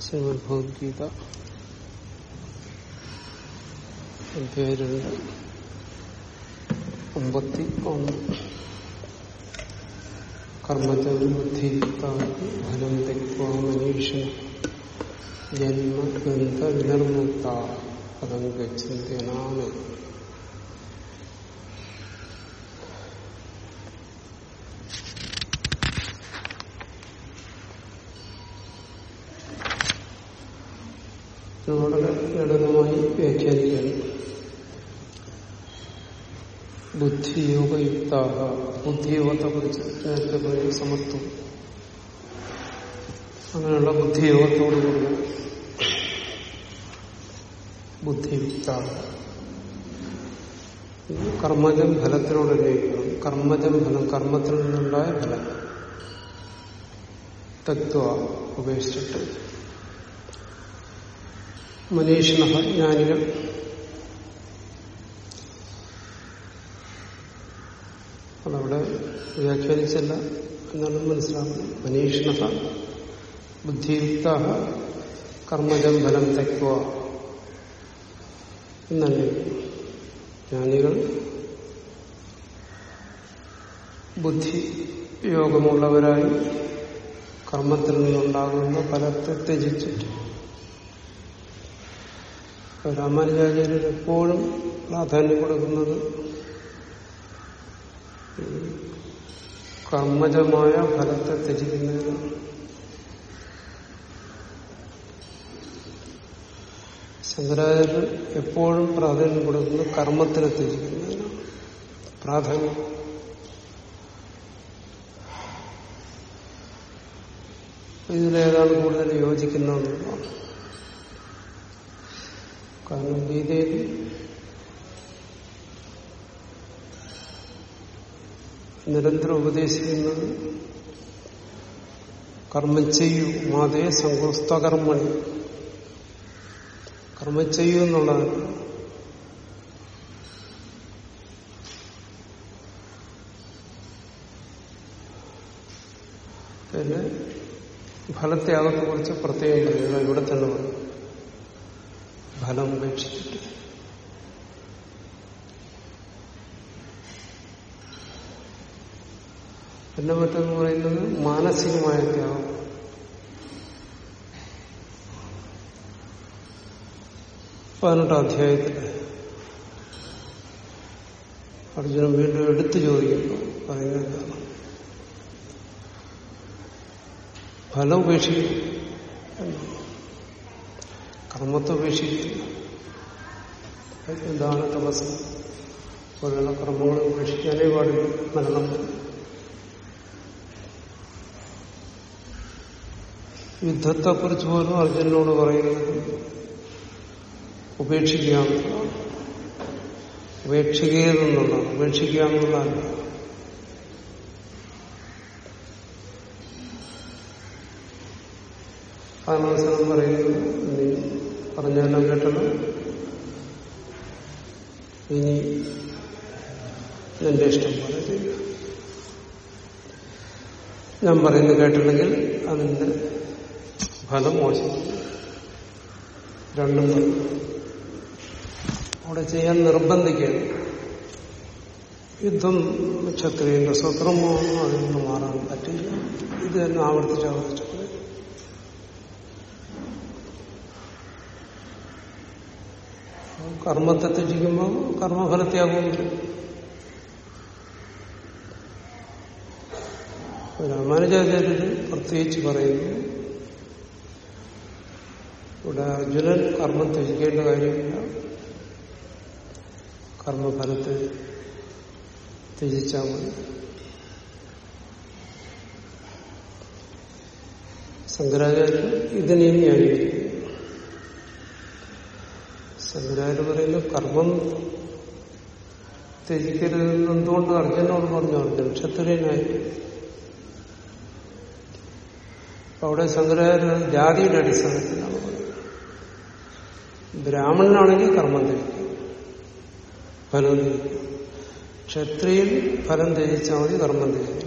ശ്രീമദ് ഭഗവത്ഗീത അധ്യായം രണ്ട് അമ്പത്തി ഒന്ന് കർമ്മജബുദ്ധി ഫലം തെക്വാ മനീഷ ജന്മ ഗന്ധ വിനിർമുക്ത പദം ഗച്ഛന്ത്യനാമേ ലളിതമായി വ്യാഖ്യാനിക്കുകയാണ്. ബുദ്ധിയോഗയുക്ത ബുദ്ധിയോഗത്തെ കുറിച്ച് നേരത്തെ പറയും സമത്വം അങ്ങനെയുള്ള ബുദ്ധിയോഗത്തോടുകൂടിയ ബുദ്ധിയുക്ത കർമ്മജം ഫലത്തിനോട് അന്വയിക്കണം. കർമ്മജം ഫലം കർമ്മത്തിൽ നിന്നുണ്ടായ ഫലം. തത്വ ഉപേക്ഷിച്ചിട്ട്. മനീഷിണ ജ്ഞാനികൾ അതവിടെ വ്യാഖ്യാനിച്ചല്ല എന്നാണ് മനസ്സിലാക്കുന്നത്. മനീഷിണ ബുദ്ധിയുക്ത കർമ്മജം ഫലം തെക്കുക എന്നല്ല ജ്ഞാനികൾ ബുദ്ധി യോഗമുള്ളവരായി കർമ്മത്തിൽ നിന്നുണ്ടാകുന്ന ഫലത്തെ ത്യജിച്ചിട്ട് രാമാനുജാചാര്യർ എപ്പോഴും പ്രാധാന്യം കൊടുക്കുന്നത് കർമ്മജമായ ഫലത്തെ ത്യജിക്കുന്നതിനാണ്. ശങ്കരാചാര്യർ എപ്പോഴും പ്രാധാന്യം കൊടുക്കുന്നത് കർമ്മത്തിനെ ത്യജിക്കുന്നതിനാണ്. പ്രാധാന്യം. ഇതിലേതാണ് കൂടുതൽ യോജിക്കുന്നതെന്നുള്ളതാണ് കാരണം ഗീതയിൽ നിരന്തരം ഉപദേശിക്കുന്നത് കർമ്മം ചെയ്യൂ മാതേ സങ്കോസ്തകർമ്മണി കർമ്മം ചെയ്യൂ എന്നുള്ളതാണ് പിന്നെ ഫലത്യാഗത്തെ കുറിച്ച് പ്രത്യേകം പറയുക ഇവിടെ തന്നെ പറയും. ഫലം ഉപേക്ഷിച്ചിട്ട്. പിന്നെ മറ്റെന്ന് പറയുന്നത് മാനസികമായ ത്യാഗം. പതിനെട്ടാം അധ്യായത്തിൽ അർജുനൻ വീണ്ടും എടുത്തു ചോദിക്കുന്നു പറയുന്നത് ഫലം ഉപേക്ഷിക്കും കർമ്മത്തെ ഉപേക്ഷിക്കില്ല എന്താണ് തപസ്? പോലെയുള്ള കർമ്മങ്ങൾ ഉപേക്ഷിക്കാനേ പാടില്ല. മരണം. യുദ്ധത്തെക്കുറിച്ച് പോലും അർജുനോട് പറയുന്നത് ഉപേക്ഷിക്കുക എന്നുള്ളതാണ് ഉപേക്ഷിക്കുകയെന്നുള്ളതാണ് ഉപേക്ഷിക്കുക എന്നുള്ളതല്ല നീ പറഞ്ഞെല്ലാം കേട്ടത് ഇനി എന്റെ ഇഷ്ടം പോലെ ചെയ്യുക ഞാൻ പറയുന്നത് കേട്ടില്ലെങ്കിൽ അതിന്റെ ഫലം മോശം രണ്ടും അവിടെ ചെയ്യാൻ നിർബന്ധിക്കുകയാണ്. യുദ്ധം ക്ഷത്രിയന്റെ സ്വത്രമോ അതിൽ നിന്ന് മാറാൻ പറ്റില്ല. ഇത് തന്നെ ആവർത്തിച്ച് ആവർത്തിച്ചു കർമ്മത്തെ ത്യജിക്കുമ്പോൾ കർമ്മഫലത്യാഗവും വരും രാമാനുജാചാര്യര് പ്രത്യേകിച്ച് പറയുന്നു ഇവിടെ അർജുനൻ കർമ്മം ത്യജിക്കേണ്ട കാര്യമില്ല. കർമ്മഫലത്തെ ത്യജിച്ചാൽ മതി. ശങ്കരാചാര്യൻ ഇതിനെ ന്യായീകരിക്കും ശങ്കരാചാര്യ പറയുന്നു കർമ്മം ത്യജിക്കരുതെന്ന് എന്തുകൊണ്ട് അർജുനോട് പറഞ്ഞു അർജുൻ ക്ഷത്രിയനായി അവിടെ ശങ്കരാചാര്യ ജാതിയുടെ അടിസ്ഥാനത്തിലാണ് ബ്രാഹ്മണനാണെങ്കിൽ കർമ്മം ത്യജിക്കും. ഫലം ത്യജിക്കും. ക്ഷത്രിയൻ ഫലം ത്യജിച്ചാൽ മതി കർമ്മം ത്യജിക്കും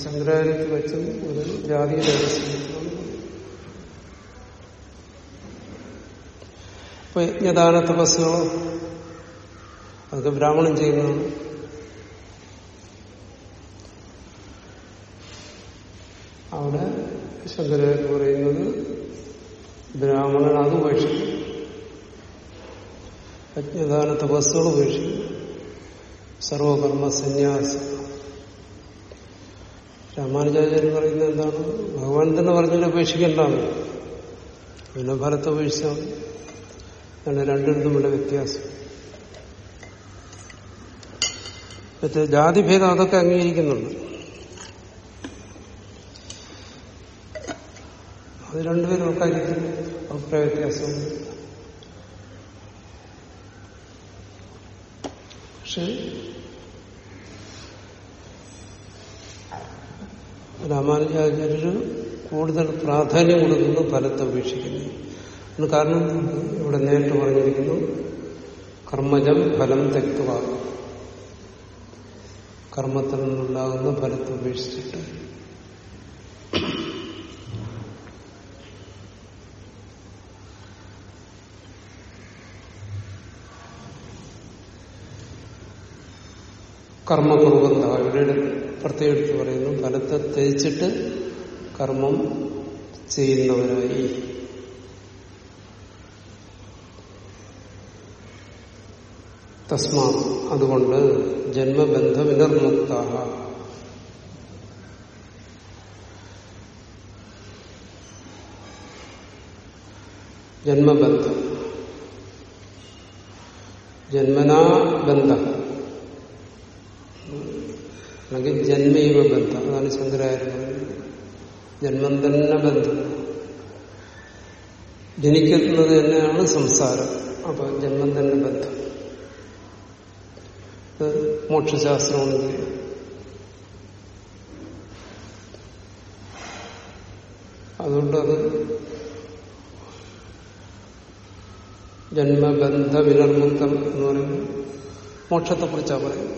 ശങ്കരാചാര്യത്തിൽ വെച്ചും ഒരു ജാതിയുടെ രഹസ്യമാണ് ഇപ്പൊ യജ്ഞദാന തപസ്സുകളോ അതൊക്കെ ബ്രാഹ്മണൻ ചെയ്യുന്നതാണ് അവിടെ ശങ്കര പറയുന്നത് ബ്രാഹ്മണൻ അത് ഉപേക്ഷിക്കും. യജ്ഞദാന തപസ്സുകൾ ഉപേക്ഷിക്കും. സർവകർമ്മ സന്യാസം. രാമാനുജാചാര്യൻ പറയുന്നത് എന്താണ്? ഭഗവാൻ തന്നെ പറഞ്ഞതിനെ ഉപേക്ഷിക്കേണ്ടതാണ്. പിന്നെ ഫലത്തെ ഉപേക്ഷിച്ചാൽ അങ്ങനെ രണ്ടിടത്തുമുള്ള വ്യത്യാസം. മറ്റേ ജാതിഭേദം അതൊക്കെ അംഗീകരിക്കുന്നുണ്ട്. അത് രണ്ടുപേരും അക്കാര്യത്തിൽ അഭിപ്രായ വ്യത്യാസം. പക്ഷെ രാമാനുജാചാര്യർ കൂടുതൽ പ്രാധാന്യം കൊടുക്കുന്നു ഫലത്തെ ഉപേക്ഷിക്കുന്നു അതിന് കാരണം ഇവിടെ നേരിട്ട് പറഞ്ഞിരിക്കുന്നു. കർമ്മജം ഫലം തെക്തുക കർമ്മത്തിൽ നിന്നുണ്ടാകുന്ന ഫലത്തെ ഉപേക്ഷിച്ചിട്ട്. കർമ്മകുറുബന്ധ ഇവിടെ പ്രത്യേകിച്ച് പറയുന്നു. ഫലത്തെ ത്യജിച്ചിട്ട് കർമ്മം ചെയ്യുന്നവരായി. തസ്മാ അതുകൊണ്ട് ജന്മബന്ധ വിനിർമുക്ത ജന്മബന്ധം. ജന്മനാ ബന്ധം. അല്ലെങ്കിൽ ജന്മൈവ ബന്ധം. അതാണ് ശങ്കരാചാര്യ ജന്മം തന്നെ ബന്ധം. ജനിക്കുന്നത് തന്നെയാണ് സംസാരം. അപ്പൊ ജന്മം തന്നെ ബന്ധം. മോക്ഷശാസ്ത്രമാണെങ്കിൽ അതുകൊണ്ട് അത് ജന്മബന്ധ വിനർമുക്തം എന്ന് പറയുന്നത് മോക്ഷത്തെക്കുറിച്ചാണ് പറയുന്നത്.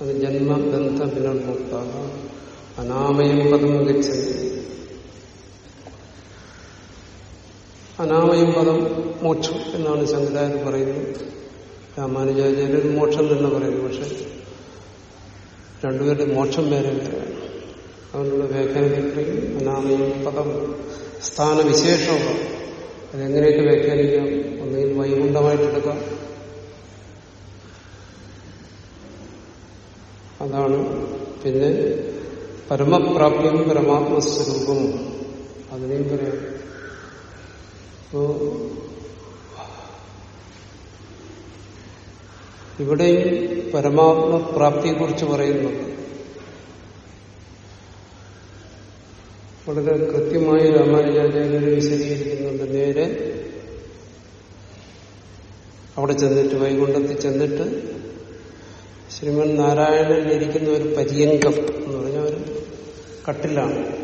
അത് ജന്മബന്ധ വിനർമുക്ത അനാമയം പദം ഗച്ഛതി അനാമയം പദം മോക്ഷം എന്നാണ് സംവിധായകർ പറയുന്നത്. രാമാനുജാചാര്യർ മോക്ഷം തന്നെ പറയുന്നു. പക്ഷെ രണ്ടുപേരുടെ മോക്ഷം വേറെ വേറെയാണ് അതുകൊണ്ടുള്ള പറയും അനാമയം പദം സ്ഥാനവിശേഷമാണ് അതെങ്ങനെയൊക്കെ വ്യാഖ്യാനിക്കാം? ഒന്നുകിൽ വൈകുണ്ഠമായിട്ടെടുക്കാം അതാണ്. പിന്നെ പരമപ്രാപ്യം പരമാത്മസ്വരൂപം. അതിനെയും പറയാം. അപ്പോ ഇവിടെയും പരമാത്മപ്രാപ്തിയെക്കുറിച്ച് പറയുന്നുണ്ട് വളരെ കൃത്യമായി രാമാനുജാചാര്യർ വിശദീകരിക്കുന്നുണ്ട്. നേരെ അവിടെ ചെന്നിട്ട് വൈകുണ്ഠത്തിൽ ചെന്നിട്ട് ശ്രീമൻ നാരായണൻ ഇരിക്കുന്ന ഒരു പര്യങ്കം എന്ന് പറഞ്ഞ ഒരു കട്ടിലാണ്.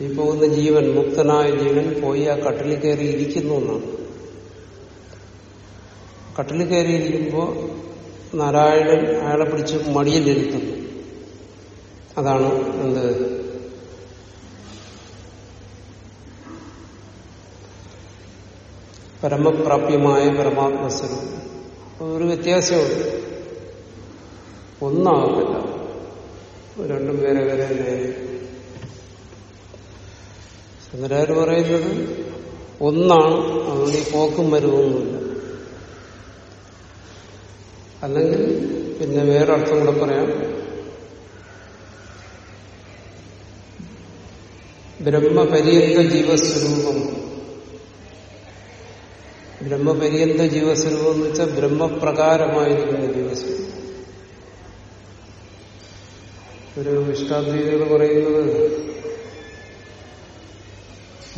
ഈ പോകുന്ന ജീവൻ മുക്തനായ ജീവൻ പോയി ആ കട്ടിൽ കയറി ഇരിക്കുന്നു എന്നാണ്. കട്ടിൽ കയറിയിരിക്കുമ്പോൾ നാരായണൻ അയാളെ പിടിച്ച് മടിയിലിരുത്തുന്നു അതാണ് എന്ത്? പരമപ്രാപ്യമായ പരമാത്മസ്വരൂപം. ഒരു വ്യത്യാസമുണ്ട്. ഒന്നാകത്തില്ല. രണ്ടും വേറെ വേറെ നേരെ ശങ്കരാചാര്യ പറയുന്നത്? ഒന്നാണ് അതുകൊണ്ട് ഈ പോക്കും വരുവൊന്നുമില്ല. അല്ലെങ്കിൽ പിന്നെ വേറെ അർത്ഥം കൂടെ പറയാം. ബ്രഹ്മപര്യന്ത ജീവസ്വരൂപം ബ്രഹ്മപര്യന്ത ജീവസ്വരൂപം എന്ന് വെച്ചാൽ ബ്രഹ്മപ്രകാരമായിരിക്കുന്ന ജീവസ്വരൂപം. ഒരു ഇഷ്ടാദ്വീതികൾ പറയുന്നത്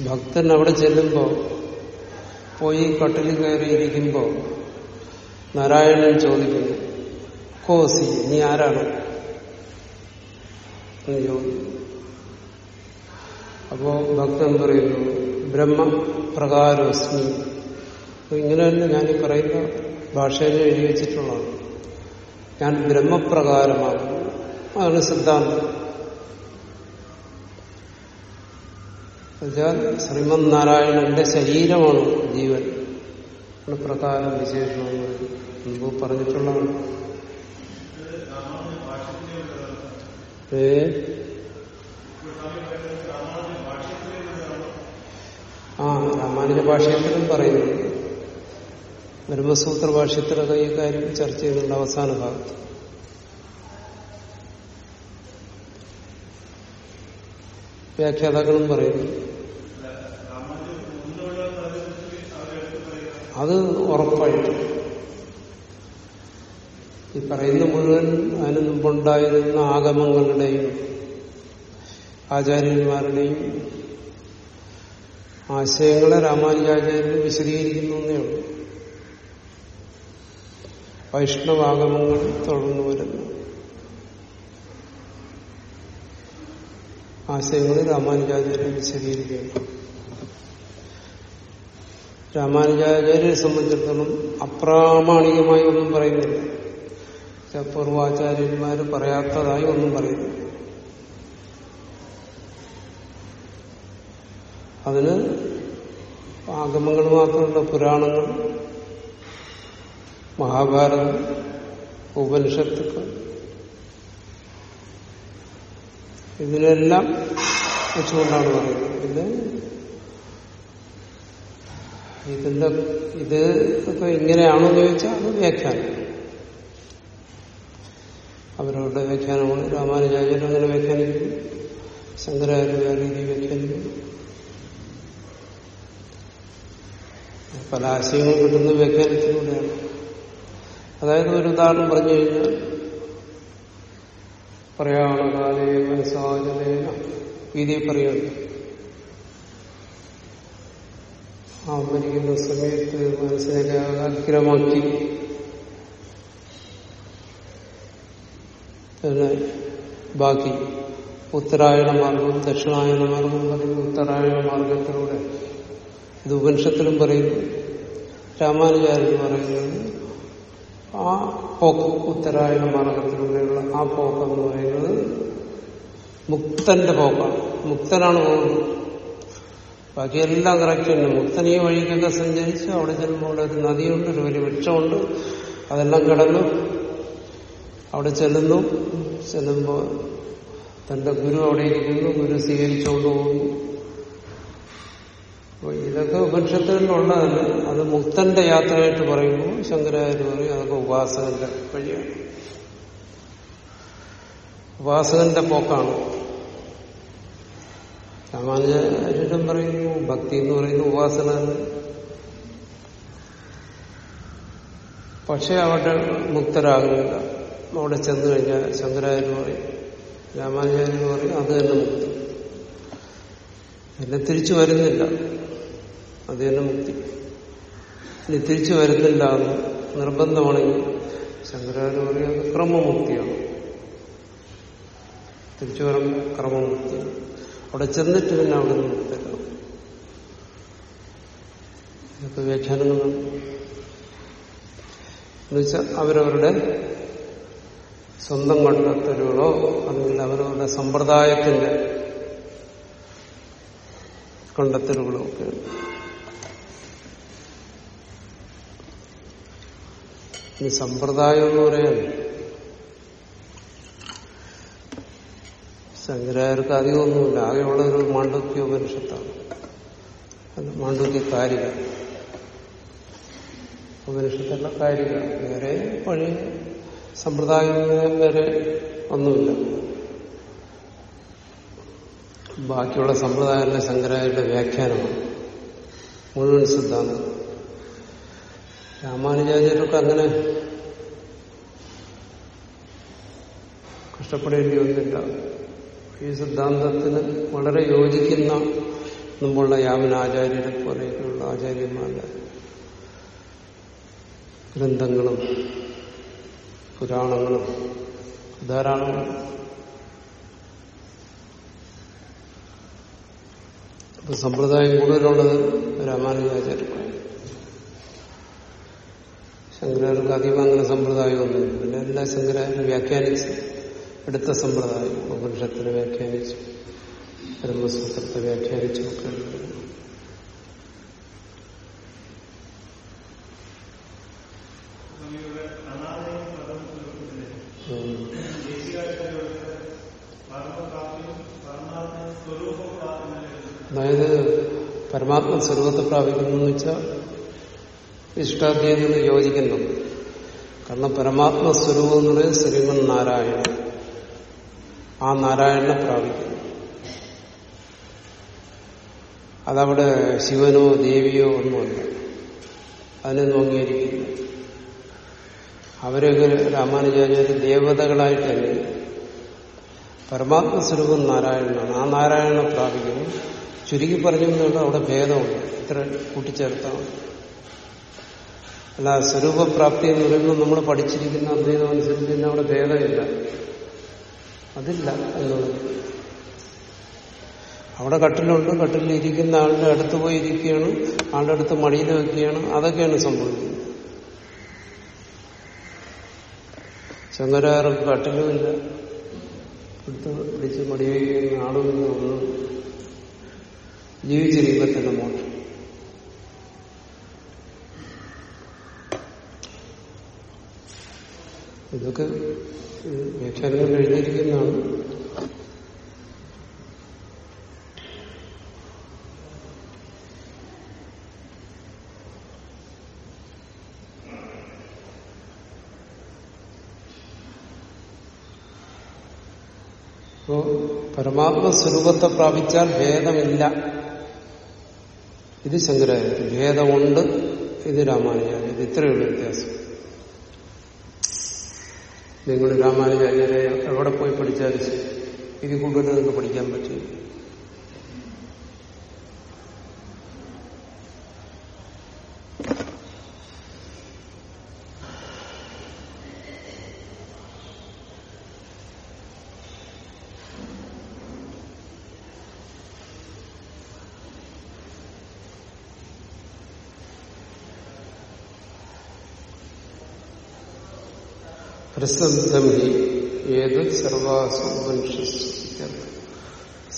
ഭക്തൻ അവിടെ ചെല്ലുമ്പോ പോയി കട്ടിൽ കയറിയിരിക്കുമ്പോ നാരായണൻ ചോദിക്കുന്നു കോസി നീ ആരാണ്? എന്ന് അപ്പോ ഭക്തൻ പറയുന്നു ബ്രഹ്മപ്രകാരോസ്മി ഇങ്ങനെ തന്നെ ഞാൻ ഈ പറയുന്ന ഭാഷയിൽ എഴുതി വെച്ചിട്ടുള്ളതാണ്. ഞാൻ ബ്രഹ്മപ്രകാരമാകുന്നു അതാണ് സിദ്ധാന്തം. എന്നുവെച്ചാൽ ശ്രീമന് നാരായണന്റെ ശരീരമാണ് ജീവൻ. പ്രകാരം വിശേഷമാണ് മുമ്പ് പറഞ്ഞിട്ടുള്ളതാണ്. ആ രാമാനുജ ഭാഷയത്തിലും പറയുന്നുണ്ട് ബ്രഹ്മസൂത്ര ഭാഷ്യത്തിലൊക്കെ ഈ കാര്യം ചർച്ച ചെയ്യുന്നുണ്ട് അവസാന ഭാഗത്ത്. വ്യാഖ്യാതാക്കളും പറയുന്നു. അത് ഉറപ്പായിട്ട് ഈ പറയുന്ന മുഴുവൻ അതിന് മുമ്പുണ്ടായിരുന്ന ആഗമങ്ങളുടെയും ആചാര്യന്മാരുടെയും ആശയങ്ങളെ രാമാനുജാചാര്യൻ വിശദീകരിക്കുന്നേ ഉള്ളൂ. വൈഷ്ണവാഗമങ്ങൾ തുടർന്നു വരുന്നു. ആശയങ്ങൾ രാമാനുജാചാര്യൻ വിശദീകരിക്കുകയാണ്. രാമാനുജാചാര്യരെ സംബന്ധിച്ചിടത്തോളം അപ്രാമാണികമായി ഒന്നും പറയുന്നില്ല. പൂർവാചാര്യന്മാർ പറയാത്തതായി ഒന്നും പറയുന്നു അതിന് ആഗമങ്ങൾ മാത്രമല്ല പുരാണങ്ങൾ മഹാഭാരതം ഉപനിഷത്തുക്കൾ ഇതിനെല്ലാം വെച്ചുകൊണ്ടാണ് പറയുന്നത്. പിന്നെ ഇതിന്റെ ഇത് ഇപ്പൊ ഇങ്ങനെയാണോ ചോദിച്ചാൽ അത് വ്യാഖ്യാനം. അവരവരുടെ വ്യാഖ്യാനമാണ് രാമാനുചാര്യർ അങ്ങനെ വ്യാഖ്യാനിക്കും ശങ്കരാചാര്യ രീതി വ്യാഖ്യാനിക്കുന്നു. പല ആശയങ്ങളും കിട്ടുന്ന വ്യാഖ്യാനത്തിലൂടെയാണ്. അതായത് ഒരു ഉദാഹരണം പറഞ്ഞു കഴിഞ്ഞാൽ പറയാണ കാലേ മനസ്സാചനേന ഗീതയെ പറയുന്നു. ആ മരിക്കുന്ന സമയത്ത് മനസ്സിനെ അഗ്രമാക്കി ബാക്കി. ഉത്തരായണ മാർഗം ദക്ഷിണായണ മാർഗം പറയുന്നു. ഉത്തരായണ മാർഗത്തിലൂടെ ഇത് ഉപനിഷത്തിലും പറയുന്നു. രാമാനുചാര്യൻ പറയുന്നത് ആ പോക്ക് ഉത്തരായണ മാർഗത്തിലൂടെയുള്ള ആ പോക്ക് എന്ന് പറയുന്നത് മുക്തന്റെ പോക്കാണ് മുക്തനാണ് പോകുന്നത് ബാക്കിയെല്ലാം കറക്റ്റ് തന്നെ. മുക്തൻ ഈ വഴിക്കൊക്കെ സഞ്ചരിച്ച് അവിടെ ചെല്ലുമ്പോൾ ഒരു നദിയുണ്ട് ഒരു വലിയ വൃക്ഷമുണ്ട്. അതെല്ലാം കിടന്നു. അവിടെ ചെല്ലുന്നു. ചെല്ലുമ്പോൾ തന്റെ ഗുരു അവിടെ ഇരിക്കുന്നു. ഗുരു സ്വീകരിച്ചുകൊണ്ട് പോകുന്നു. അപ്പൊ ഇതൊക്കെ ഉപനിഷത്തുകളിലുള്ളതല്ല? അത് മുക്തന്റെ യാത്രയായിട്ട് പറയുമ്പോൾ ശങ്കരാചാര്യ പറയും അതൊക്കെ ഉപാസകന്റെ വഴിയാണ്. ഉപാസകന്റെ പോക്കാണ്. രാമാനുജാചാര്യം പറയുന്നു ഭക്തി എന്ന് പറയുന്നു ഉപാസന പക്ഷെ അവിടെ മുക്തരാകുന്നില്ല. അവിടെ ചെന്നു കഴിഞ്ഞാൽ ശങ്കരാചാര്യ പറയും രാമാനുജാചാര്യ പറയും അത് തന്നെ മുക്തി. പിന്നെ തിരിച്ചു വരുന്നില്ല. അത് തന്നെ മുക്തി ഇനി തിരിച്ചു വരുന്നില്ല എന്ന് നിർബന്ധമാണെങ്കിൽ ശങ്കരാചാര്യ പറയുന്നത് ക്രമമുക്തിയാണ് തിരിച്ചു വരുമ്പോൾ ക്രമമുക്തി അവിടെ ചെന്നിട്ട് പിന്നെ അവിടെ നിന്ന് മുക്തല്ല ഇതൊക്കെ വ്യാഖ്യാനങ്ങളാണ്. എന്നുവെച്ചാൽ അവരവരുടെ സ്വന്തം കണ്ടെത്തലുകളോ അല്ലെങ്കിൽ അവരവരുടെ സമ്പ്രദായത്തിന്റെ കണ്ടെത്തലുകളോ ഒക്കെ ഈ സമ്പ്രദായം എന്ന് പറയാൻ ശങ്കരായർക്ക് അധികമൊന്നുമില്ല. ആകെയുള്ളൊരു മാണ്ഡവ്യ ഉപനിഷത്താണ്. അത് മാണ്ഡവ്യ കാരിക. ഉപനിഷത്തല്ല കാരിക. വേറെ പഴയ സമ്പ്രദായം വരെ ഒന്നുമില്ല. ബാക്കിയുള്ള സമ്പ്രദായങ്ങളുടെ ശങ്കരായരുടെ വ്യാഖ്യാനമാണ് മുഴുവൻ സിദ്ധാന്തം. രാമാനുജാചാര്യർക്ക് അങ്ങനെ കഷ്ടപ്പെടേണ്ടി വന്നില്ല. ഈ സിദ്ധാന്തത്തിന് വളരെ യോജിക്കുന്ന മുമ്പുള്ള യാമന ആചാര്യരെ പോലെയൊക്കെയുള്ള ആചാര്യന്മാരുടെ ഗ്രന്ഥങ്ങളും പുരാണങ്ങളും ധാരാളം സമ്പ്രദായം കൂടുതലുള്ളത് രാമാനുജാചാര്യമാണ് ശങ്കരാചാര്യർക്ക് അധികം അങ്ങനെ സമ്പ്രദായമൊന്നുമില്ല പിന്നെ എല്ലാ ശങ്കരാചാര്യ വ്യാഖ്യാനിച്ച്. എടുത്ത സമ്പ്രദായം ഉപനിഷത്തിനെ വ്യാഖ്യാനിച്ചു. ബ്രഹ്മസൂത്രത്തെ വ്യാഖ്യാനിച്ചു ഒക്കെ. അതായത് പരമാത്മ സ്വരൂപത്തെ പ്രാപിക്കുന്നു എന്ന് വെച്ചാൽ ഇഷ്ടാധ്യായങ്ങൾ യോജിക്കുന്നു. കാരണം പരമാത്മ സ്വരൂപം എന്ന് പറയുന്നത് ശ്രീമൻ നാരായണൻ. ആ നാരായണനെ പ്രാപിക്കുന്നു. അതവിടെ ശിവനോ ദേവിയോ ഒന്നുമല്ല. അതിനൊന്നും നോങ്ങിയിരിക്കുന്നു അവരൊക്കെ രാമാനുജാചാര്യ ദേവതകളായിട്ടല്ലേ? പരമാത്മസ്വരൂപം നാരായണനാണ്. ആ നാരായണനെ പ്രാപിക്കുന്നു. ചുരുക്കി പറഞ്ഞു അവിടെ ഭേദമുണ്ട്. ഇത്ര കൂട്ടിച്ചേർത്താണ് അല്ല സ്വരൂപപ്രാപ്തി എന്ന് പറയുമ്പോൾ നമ്മൾ പഠിച്ചിരിക്കുന്ന അദ്വൈതം അനുസരിച്ച് തന്നെ അവിടെ ഭേദമില്ല. അതില്ല എന്നുള്ളത്. അവിടെ കട്ടിലുണ്ട് കട്ടിലിൽ ഇരിക്കുന്ന ആളുടെ അടുത്ത് പോയി ഇരിക്കുകയാണ് ആളുടെ അടുത്ത് മടിയിൽ വെക്കുകയാണ് അതൊക്കെയാണ് സംഭവിക്കുന്നത് ശങ്കരാർക്ക് കട്ടിലുമില്ല എടുത്ത് പിടിച്ച് മടി വയ്ക്കുന്ന ആളുമില്ല ഒന്നും. ജീവിച്ചിരിക്കുമ്പോൾ തന്നെ മോക്ഷം ഇതൊക്കെ വ്യാഖ്യാനങ്ങൾ എഴുതിയിരിക്കുന്നതാണ്. അപ്പോ പരമാത്മസ്വരൂപത്തെ പ്രാപിച്ചാൽ ഭേദമില്ല. ഇത് ശങ്കരാചാര്യ ഭേദമുണ്ട് ഇത് രാമാനുജാര്യ ഇത് ഇത്രയുള്ള വ്യത്യാസം. നിങ്ങൾ രാമാനുചാര്യരെ എവിടെ പോയി പഠിച്ചാലും ശരി. ഇത് കൂടുതൽ നിങ്ങൾക്ക് പഠിക്കാൻ പറ്റും പ്രസിദ്ധം ഹി ഏത് സർവാസു ഉപനിഷത്ത്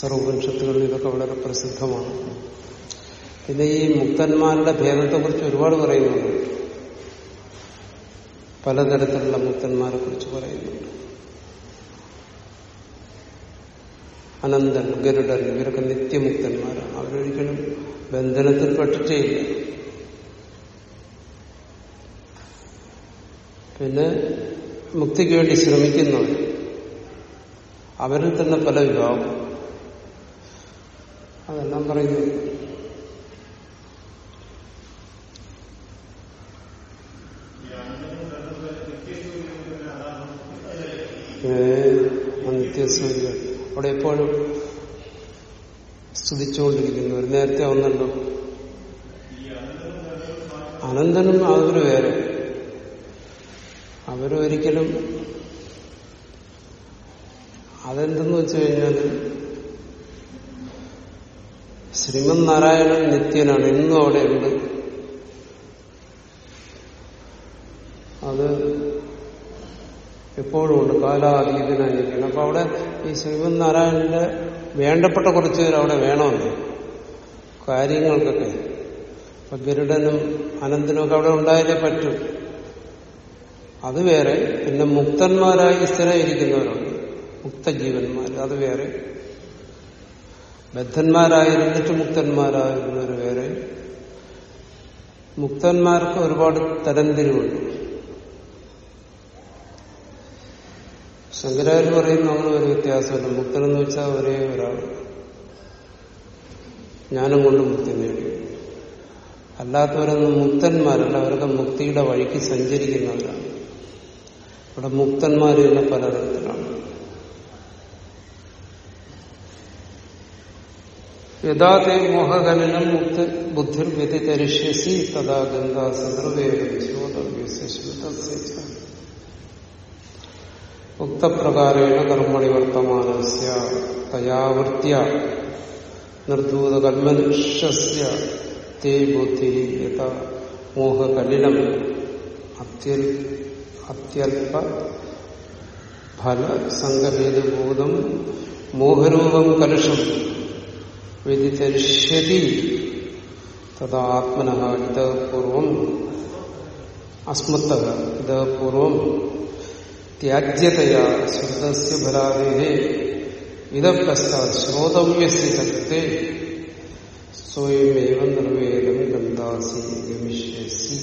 സർവോപനിഷത്തുകളിൽ ഇതൊക്കെ വളരെ പ്രസിദ്ധമാണ്. പിന്നെ ഈ മുക്തന്മാരുടെ ഭേദത്തെക്കുറിച്ച് ഒരുപാട് പറയുന്നുണ്ട്. പലതരത്തിലുള്ള മുക്തന്മാരെ കുറിച്ച് പറയുന്നുണ്ട്. അനന്തൻ ഗരുഡൻ ഇവരൊക്കെ നിത്യമുക്തന്മാരാണ്. അവരൊരിക്കലും ബന്ധനത്തിൽ പെട്ടിട്ടേയില്ല. പിന്നെ മുക്തിക്ക് വേണ്ടി ശ്രമിക്കുന്നവർ അവരിൽ തന്നെ പല വിഭാഗം. അതെല്ലാം പറയുന്നു. നിത്യസൂര്യൻ അവിടെ എപ്പോഴും ഒരു നേരത്തെ ഒന്നുണ്ടോ അനന്തനും അതൊരു വേറെ. അവരൊരിക്കലും അതെന്തെന്ന് വെച്ചു കഴിഞ്ഞാൽ ശ്രീമന് നാരായണൻ നിത്യനാണ് ഇന്നും അവിടെയുണ്ട്. അത് എപ്പോഴും ഉണ്ട് കാലാതീതനായിരിക്കണം അപ്പൊ അവിടെ ഈ ശ്രീമന് നാരായണന്റെ വേണ്ടപ്പെട്ട കുറച്ച് പേര് അവിടെ വേണമെന്ന് കാര്യങ്ങൾക്കൊക്കെ. അപ്പൊ ഗരുഡനും അനന്തനും ഒക്കെ അവിടെ ഉണ്ടായാലേ പറ്റും. അത് വേറെ. പിന്നെ മുക്തന്മാരായി സ്ഥിരമായിരിക്കുന്നവരുണ്ട് മുക്തജീവന്മാർ അത് വേറെ. ബദ്ധന്മാരായിരുന്നിട്ട് മുക്തന്മാരായിരുന്നവർ വേറെ. മുക്തന്മാർക്ക് ഒരുപാട് തരംതിരിവുണ്ട്. ശങ്കരാചാര്യ പറയുന്ന അങ്ങനെ ഒരു വ്യത്യാസമില്ല മുക്തനെന്ന് വെച്ചാൽ ഒരേ ഒരാൾ. ജ്ഞാനം കൊണ്ട് മുക്തി നേടി. അല്ലാത്തവരൊന്നും മുക്തന്മാരല്ല അവരൊക്കെ മുക്തിയുടെ വഴിക്ക് സഞ്ചരിക്കുന്നവരാണ്. ഇവിടെ മുക്തന്മാര് തന്നെ പലതരത്തിലാണ് യഥാതേ മോഹകലനം മുക്ത ബുദ്ധിർ വ്യതിതരിഷ്യസി തഥാ ഗന്ധാസദൃവേശ്രോതവ്യശ്രുതസ്യ ഉക്തപ്രകാരേണ കർമ്മണി വർത്തമാനസ്യ തയാവൃത്യ നിർധൂതകൽമനുഷ്യസ്യ തേ ബുദ്ധി യഥാ മോഹകലിനം അത്യൽ അത്യൽപ ഫല സംഘഭേദബോധം മോഹരൂപം കലുഷം വ്യതിചരിഷ്യതി തഥാത്മന ഇതപൂർവം അസ്മത്തക ഇതപൂർവം ത്യാജ്യതയാ ശബ്ദസ്യ ഫലാദേഹേ ഇതപശ്ചാത് ശ്രോതവ്യസ്യ സത്യത്തെ സ്വയമേവ നിർവേദം ഗന്ധാസി ഗമിഷ്യസി.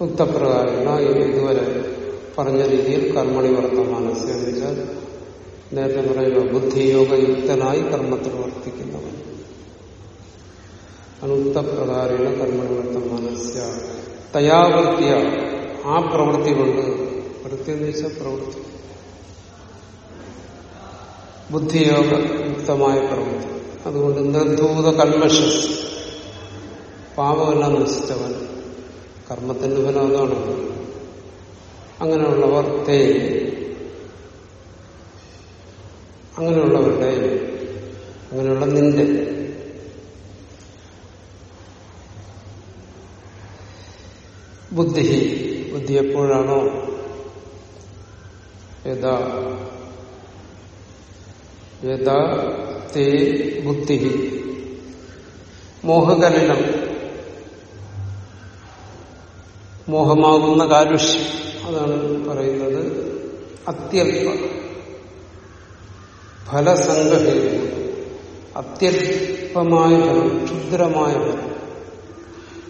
ഉക്തപ്രകാരം ഇതുവരെ പറഞ്ഞ രീതിയിൽ കർമ്മണി വർത്തമാനസ് എന്ന് വെച്ചാൽ നേരത്തെ പറയുക ബുദ്ധിയോഗയുക്തനായി കർമ്മത്തിൽ വർത്തിക്കുന്നവൻ. അനുക്തപ്രകാരമുള്ള കർമ്മണി വർത്തമാനസ്യ തയാവൃത്തിയ ആ പ്രവൃത്തി കൊണ്ട് വൃത്തി എന്ന് വെച്ചാൽ പ്രവൃത്തി. ബുദ്ധിയോഗയുക്തമായ പ്രവൃത്തി. അതുകൊണ്ട് നിർധൂത കൽമശസ് പാപമെല്ലാം നശിച്ചവൻ കർമ്മത്തിന്റെ ഫലം അതാണ് അങ്ങനെയുള്ളവർ തേ അങ്ങനെയുള്ളവരുടെ അങ്ങനെയുള്ള നിന്റെ. ബുദ്ധി ബുദ്ധി എപ്പോഴാണോ യഥാ യഥാ തേ ബുദ്ധി മോഹകലിനം മോഹമാകുന്ന കാലുഷ്യം അതാണ് പറയുന്നത് അത്യല്പ ഫലസംഗഹേതു. അത്യല്പമായ ഫലം ക്ഷുദ്രമായ ഫലം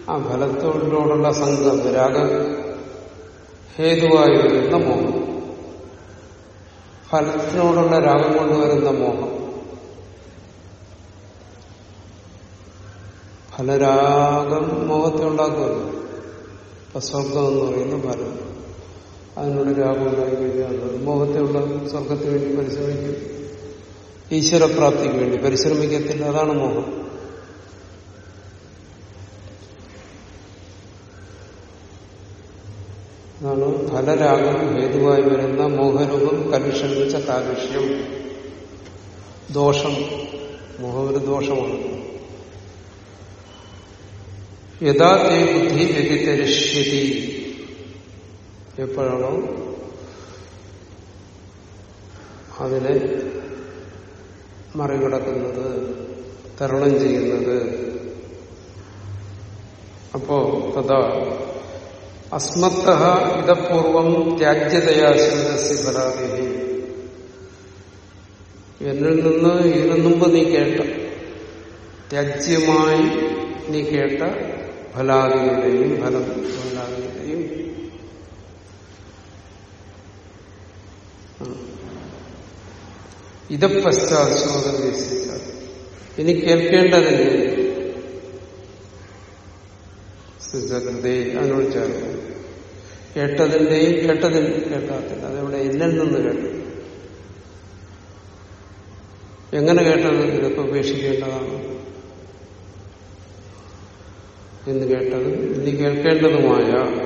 ആ ഫലത്തോടുള്ള സംഘം രാഗ ഹേതുവായി വരുന്ന മോഹം. ഫലത്തിനോടുള്ള രാഗം കൊണ്ടുവരുന്ന മോഹം. ഫലരാഗം മോഹത്തെ ഉണ്ടാക്കുമല്ലോ. ഇപ്പൊ സ്വർഗം എന്ന് പറയുന്ന ഫലം അതിനോട് രാഗം ഉണ്ടായി കഴിഞ്ഞാൽ സ്വർഗത്തിന് വേണ്ടി പരിശ്രമിക്കും. ഈശ്വരപ്രാപ്തിക്ക് വേണ്ടി പരിശ്രമിക്കത്തില്ല. അതാണ് മോഹം. അതാണ് ഫലരാഗം ഹേതുവായി വരുന്ന മോഹരൂപം കലുഷം വെച്ച കാലുഷ്യം ദോഷം. മോഹം ഒരു ദോഷമാണ്. യഥാ തേ ബുദ്ധി വ്യതിതരിഷ്യതി എപ്പോഴാണോ അതിനെ മറികടക്കുന്നത് തരണം ചെയ്യുന്നത്. അപ്പോ തഥാ അസ്മത്ത ഇതപൂർവം ത്യാജ്യതയാ ശബ്ദസ്യ പരാതി എന്നിൽ നിന്ന് ഇതിനു മുമ്പ് നീ കേട്ട ത്യാജ്യമായി നീ കേട്ട ഫലാദികളുടെയും ഫലം ഫലാദികളുടെയും ഇത് പശ്ചാശ്രോതം ഇനി കേൾക്കേണ്ടതിന് ഹൃദയ അതിനോട് ചേർന്നു കേട്ടതിന്റെയും കേട്ടതിൽ കേട്ടാത്തില്ല. അതെവിടെ? എന്നിൽ നിന്ന് കേട്ടു. എങ്ങനെ കേട്ടത്? ഇതൊക്കെ ഉപേക്ഷിക്കേണ്ടതാണ്. എന്ന് കേട്ടത്. ഇനി കേൾക്കേണ്ടതുമായ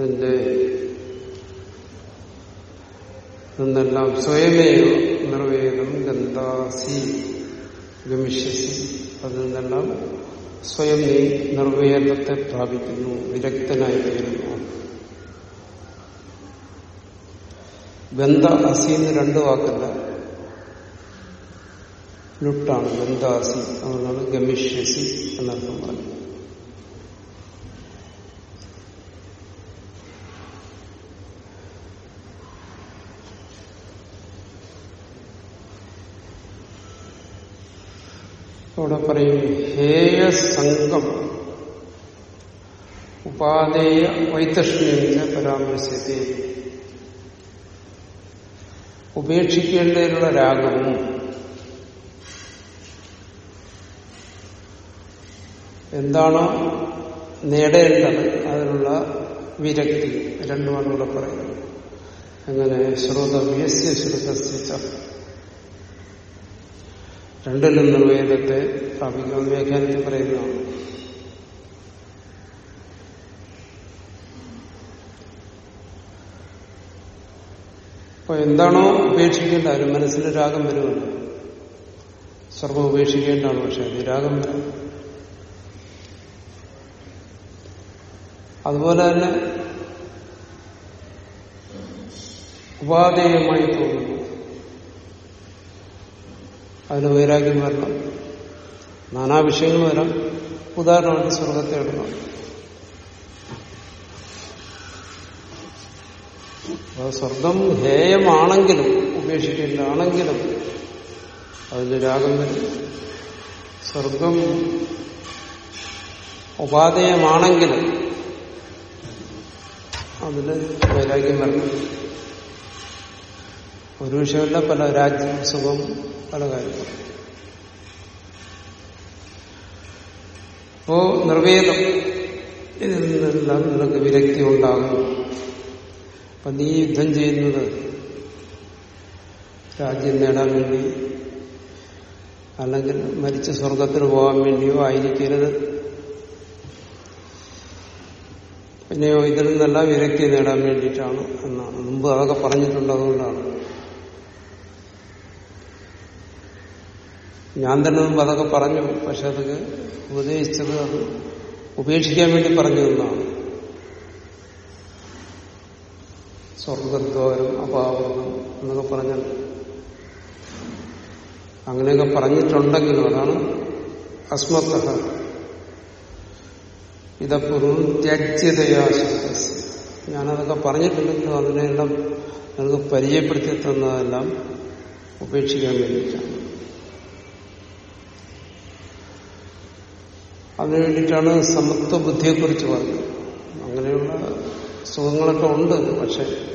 അതിന്റെ സ്വയമേവ നിർവേദം ഗന്ധാസി ഗമിഷ്യസി. അതിൽ നിന്നെല്ലാം സ്വയം നീ നിർവേദത്തെ പ്രാപിക്കുന്നു വിരക്തനായി തീരുന്നു. ഗന്ധ അസി എന്ന് രണ്ട് വാക്കല്ല. ലുട്ടാണ് ഗന്ധാസി അതുകൊണ്ടാണ് ഗമിഷ്യസി എന്നർത്ഥം പറഞ്ഞത്. അവിടെ പറയും ഹേയസംഗം ഉപാധേയ വൈതഷ്ണ്യം പരാമർശത്തെ ഉപേക്ഷിക്കേണ്ടതിനുള്ള രാഗവും എന്താണോ നേടേണ്ടത് അതിനുള്ള വിരക്തി. രണ്ടുമാണ് ഇവിടെ പറയുന്നത് അങ്ങനെ ശ്രോതവ്യസ്യ ശ്രുതസ്യ രണ്ടിലും നിർവേദത്തെ പ്രാപിക്കാൻ വ്യാഖ്യാനത്തിൽ പറയുന്നതാണ് അപ്പൊ എന്താണോ ഉപേക്ഷിക്കേണ്ട അതിന് മനസ്സിന് രാഗം വരുമല്ലോ. സർവം ഉപേക്ഷിക്കേണ്ടതാണ് പക്ഷെ അത് രാഗം വരും. അതുപോലെ തന്നെ ഉപാധേയമായി തോന്നുന്നു. അതിന് വൈരാഗ്യം വരണം. നാനാ വിഷയങ്ങൾ വരാം. ഉദാഹരണമായിട്ട് സ്വർഗത്തെ ഇടണം സ്വർഗം ഹേയമാണെങ്കിലും ഉപേക്ഷിക്കേണ്ടതാണെങ്കിലും അതിന് രാഗം വരും. സ്വർഗം ഉപാധേയമാണെങ്കിലും അതിന് വൈരാഗ്യം വരണം. ഒരു വിഷയമല്ല പല രാജ്യം സുഖം പല കാര്യങ്ങൾ അപ്പോ നിർവേദം ഇതിൽ നിന്നെല്ലാം നിനക്ക് വിരക്തി ഉണ്ടാകും. അപ്പൊ നീ യുദ്ധം ചെയ്യുന്നത് രാജ്യം നേടാൻ വേണ്ടി അല്ലെങ്കിൽ മരിച്ച സ്വർഗത്തിന് പോകാൻ വേണ്ടിയോ ആയിരിക്കരുത്. പിന്നെയോ ഇതിൽ നിന്നെല്ലാം വിരക്തി നേടാൻ വേണ്ടിയിട്ടാണ് എന്നാണ്. മുമ്പ് അതൊക്കെ പറഞ്ഞിട്ടുണ്ട് അതുകൊണ്ടാണ്. ഞാൻ തന്നെ മുമ്പ് അതൊക്കെ പറഞ്ഞു പക്ഷെ അതൊക്കെ ഉപദേശിച്ചത് അത് ഉപേക്ഷിക്കാൻ വേണ്ടി പറഞ്ഞു എന്നാണ്. സ്വർഗദ്വാരം അപാവൃതം എന്നൊക്കെ പറഞ്ഞത് അങ്ങനെയൊക്കെ പറഞ്ഞിട്ടുണ്ടെങ്കിലും അതാണ് അസ്മത്ത ഇതപ്പുറം ത്യജ്യതയാശക്ത ഞാനതൊക്കെ പറഞ്ഞിട്ടുണ്ടെങ്കിലും അതിനെല്ലാം നിങ്ങൾക്ക് പരിചയപ്പെടുത്തി തന്നതെല്ലാം ഉപേക്ഷിക്കാൻ വേണ്ടിയിട്ടാണ്. അതിനു വേണ്ടിയിട്ടാണ് സമത്വ ബുദ്ധിയെക്കുറിച്ച് പറഞ്ഞത്. അങ്ങനെയുള്ള സുഖങ്ങളൊക്കെ ഉണ്ട് പക്ഷെ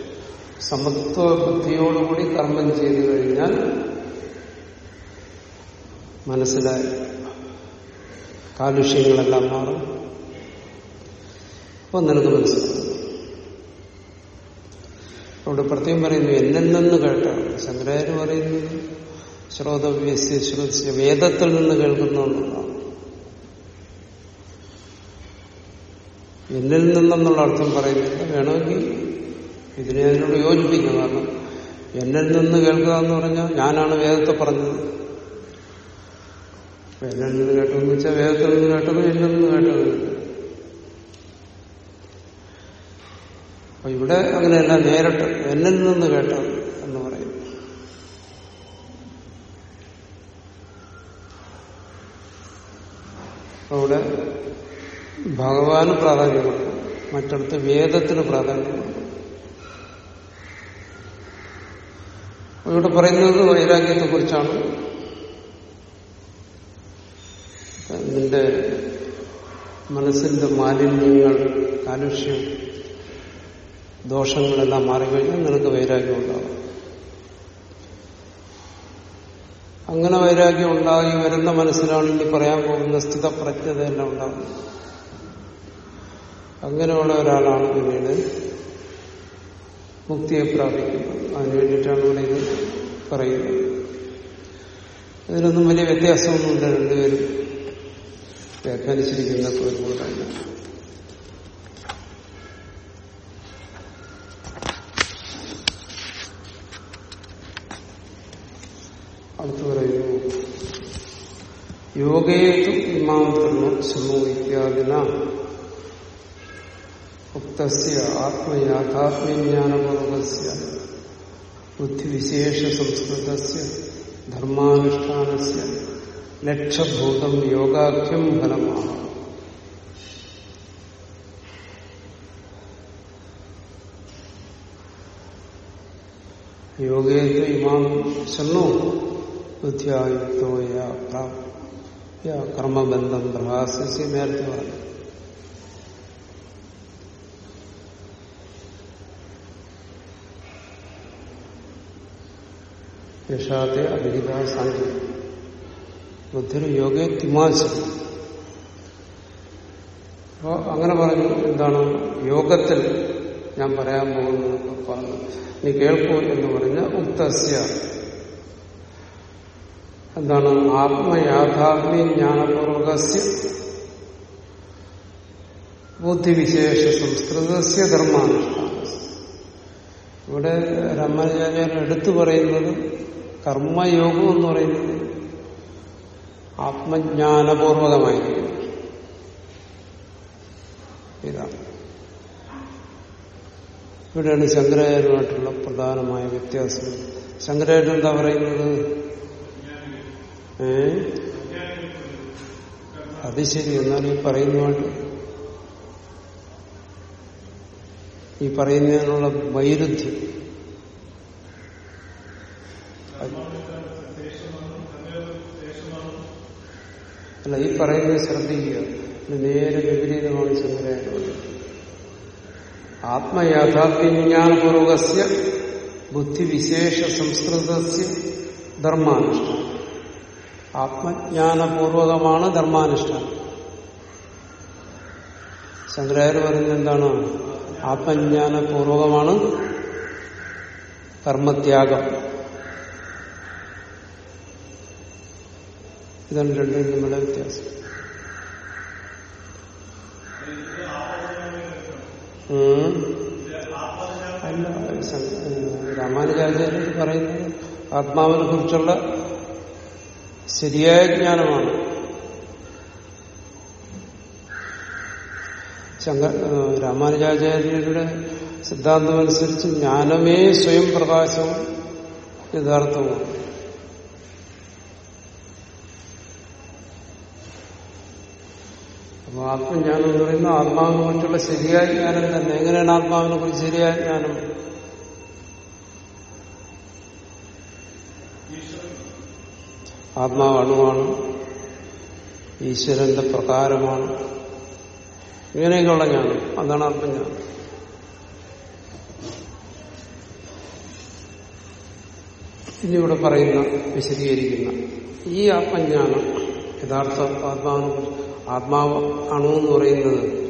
സമത്വ ബുദ്ധിയോടുകൂടി കർമ്മം ചെയ്തു കഴിഞ്ഞാൽ മനസ്സിലായി. കാലുഷ്യങ്ങളെല്ലാം മാറും. അപ്പൊ നിനക്ക് മനസ്സിലാവും അവിടെ പ്രത്യേകം പറയുന്നു എന്നിൽ നിന്ന് കേട്ടാണ് ശങ്കരാചാര്യ പറയുന്നത് ശ്രോതവ്യസ്യ ശ്രുതിച്ച വേദത്തിൽ നിന്ന് കേൾക്കുന്നുള്ളതാണ് എന്നിൽ നിന്നെന്നുള്ള അർത്ഥം പറയുന്നില്ല വേണമെങ്കിൽ ഇതിനെ അതിനോട് യോജിപ്പിക്കും. കാരണം എന്നിൽ നിന്ന് കേൾക്കുക എന്ന് പറഞ്ഞാൽ ഞാനാണ് വേദത്തെ പറഞ്ഞത്. എന്നിൽ നിന്ന് കേട്ടതെന്ന് വെച്ചാൽ വേദത്തിൽ നിന്ന് കേട്ടത് എന്നിൽ നിന്ന് കേട്ടത്. അപ്പൊ ഇവിടെ അങ്ങനെയല്ല നേരിട്ട് എന്നിൽ നിന്ന് കേട്ടത് എന്ന് പറയും. അവിടെ ഭഗവാന് പ്രാധാന്യം കൊടുക്കും മറ്റടുത്ത് വേദത്തിന് പ്രാധാന്യം കൊടുക്കും ഇവിടെ പറയുന്നത് വൈരാഗ്യത്തെ കുറിച്ചാണ് നിന്റെ മനസ്സിന്റെ മാലിന്യങ്ങൾ കാലുഷ്യം ദോഷങ്ങളെല്ലാം മാറിക്കഴിഞ്ഞാൽ നിനക്ക് വൈരാഗ്യം ഉണ്ടാകും. അങ്ങനെ വൈരാഗ്യം ഉണ്ടായി വരുന്ന മനസ്സിലാണ് ഇനി പറയാൻ പോകുന്ന സ്ഥിതപ്രജ്ഞതയെല്ലാം ഉണ്ടാകുന്നത് അങ്ങനെയുള്ള ഒരാളാണ് പിന്നീട് മുക്തിയെ പ്രാപിക്കുന്നത്. അതിനു വേണ്ടിയിട്ടാണ് ഇവിടെ ഇത് പറയുന്നത്. ഇതിനൊന്നും വലിയ വ്യത്യാസമൊന്നുമില്ല. രണ്ടുപേരും വ്യാഖ്യാനിച്ചിരിക്കുന്ന ഒരുപോലെ തന്നെ. श्रुवो इत्यादिना उक्त आत्मयाथात्म्यज्ञानपूर्वक बुद्धिविशेष संस्कृत धर्मानुष्ठान से लक्ष्यभूतम योगाख्यम फलमा योगे तो इमाम शनो बुद्धिया प्राप्त। കർമ്മബന്ധം പ്രഭാസ്യ നേരത്തെ പറഞ്ഞു. യശാത്തെ അഭിഹിത സാങ്ക്യം ബുദ്ധിന് യോഗെ തിമാശ അപ്പോ അങ്ങനെ പറഞ്ഞു എന്താണ് യോഗത്തിൽ ഞാൻ പറയാൻ പോകുന്നത് നീ കേൾക്കൂ എന്ന് പറഞ്ഞ ഉക്തസ്യ എന്താണ് ആത്മയാഥാത്മ്യ ജ്ഞാനപൂർവകസ്യ ബുദ്ധിവിശേഷ സംസ്കൃതസ്യ ധർമാനുഷ്ഠാന ഇവിടെ രാമാനുജാചാര്യൻ എടുത്തു പറയുന്നത് കർമ്മയോഗം എന്ന് പറയുന്നത് ആത്മജ്ഞാനപൂർവകമായിരിക്കും. ഇതാണ്. ഇവിടെയാണ് ശങ്കരാചാര്യമായിട്ടുള്ള പ്രധാനമായ വ്യത്യാസം. ശങ്കരാചാര്യൻ എന്താ പറയുന്നത്? അത് ശരി എന്നാൽ ഈ പറയുന്നതുകൊണ്ട് ഈ പറയുന്നതിനുള്ള വൈരുദ്ധ്യം. അല്ല ഈ പറയുന്നത് ശ്രദ്ധിക്കുക. നേരെ വിപരീതമാണ് ശങ്കരാചാര്യ ആത്മയാഥാർത്ഥ്യജ്ഞാനപൂർവകസ്യ ബുദ്ധിവിശേഷ സംസ്കൃതസ്യ ധർമാനുഷ്ഠാനം. ആത്മജ്ഞാനപൂർവകമാണ് ധർമാനുഷ്ഠാനം. ശങ്കരാചാര്യ പറയുന്നത് എന്താണ്? ആത്മജ്ഞാനപൂർവകമാണ് കർമ്മത്യാഗം ഇതാണ് രണ്ടും തമ്മിലുള്ള വ്യത്യാസം. രാമാനുചാര്യ പറയുന്നത് ആത്മാവിനെ കുറിച്ചുള്ള ശരിയായ ജ്ഞാനമാണ് ശങ്ക രാമാനുജാചാര്യരുടെ സിദ്ധാന്തമനുസരിച്ച് ജ്ഞാനമേ സ്വയം പ്രകാശവും യഥാർത്ഥവുമാണ്. അപ്പൊ ആത്മജ്ഞാനം എന്ന് പറയുന്നത് ആത്മാവിനെ കുറിച്ചുള്ള ശരിയായ ജ്ഞാനം തന്നെ. എങ്ങനെയാണ് ആത്മാവിനെ കുറിച്ച് ശരിയായ ജ്ഞാനം? ആത്മാവ് അണുവാണ് ഈശ്വരന്റെ പ്രകാരമാണ്. ഇങ്ങനെയൊക്കെയുള്ള ജ്ഞാനം. അതാണ് ആത്മജ്ഞാനം. ഇനി ഇവിടെ പറയുന്ന വിശദീകരിക്കുന്ന ഈ ആത്മജ്ഞാനം യഥാർത്ഥ കുറിച്ച് ആത്മാവ് അണുവെന്ന് പറയുന്നത്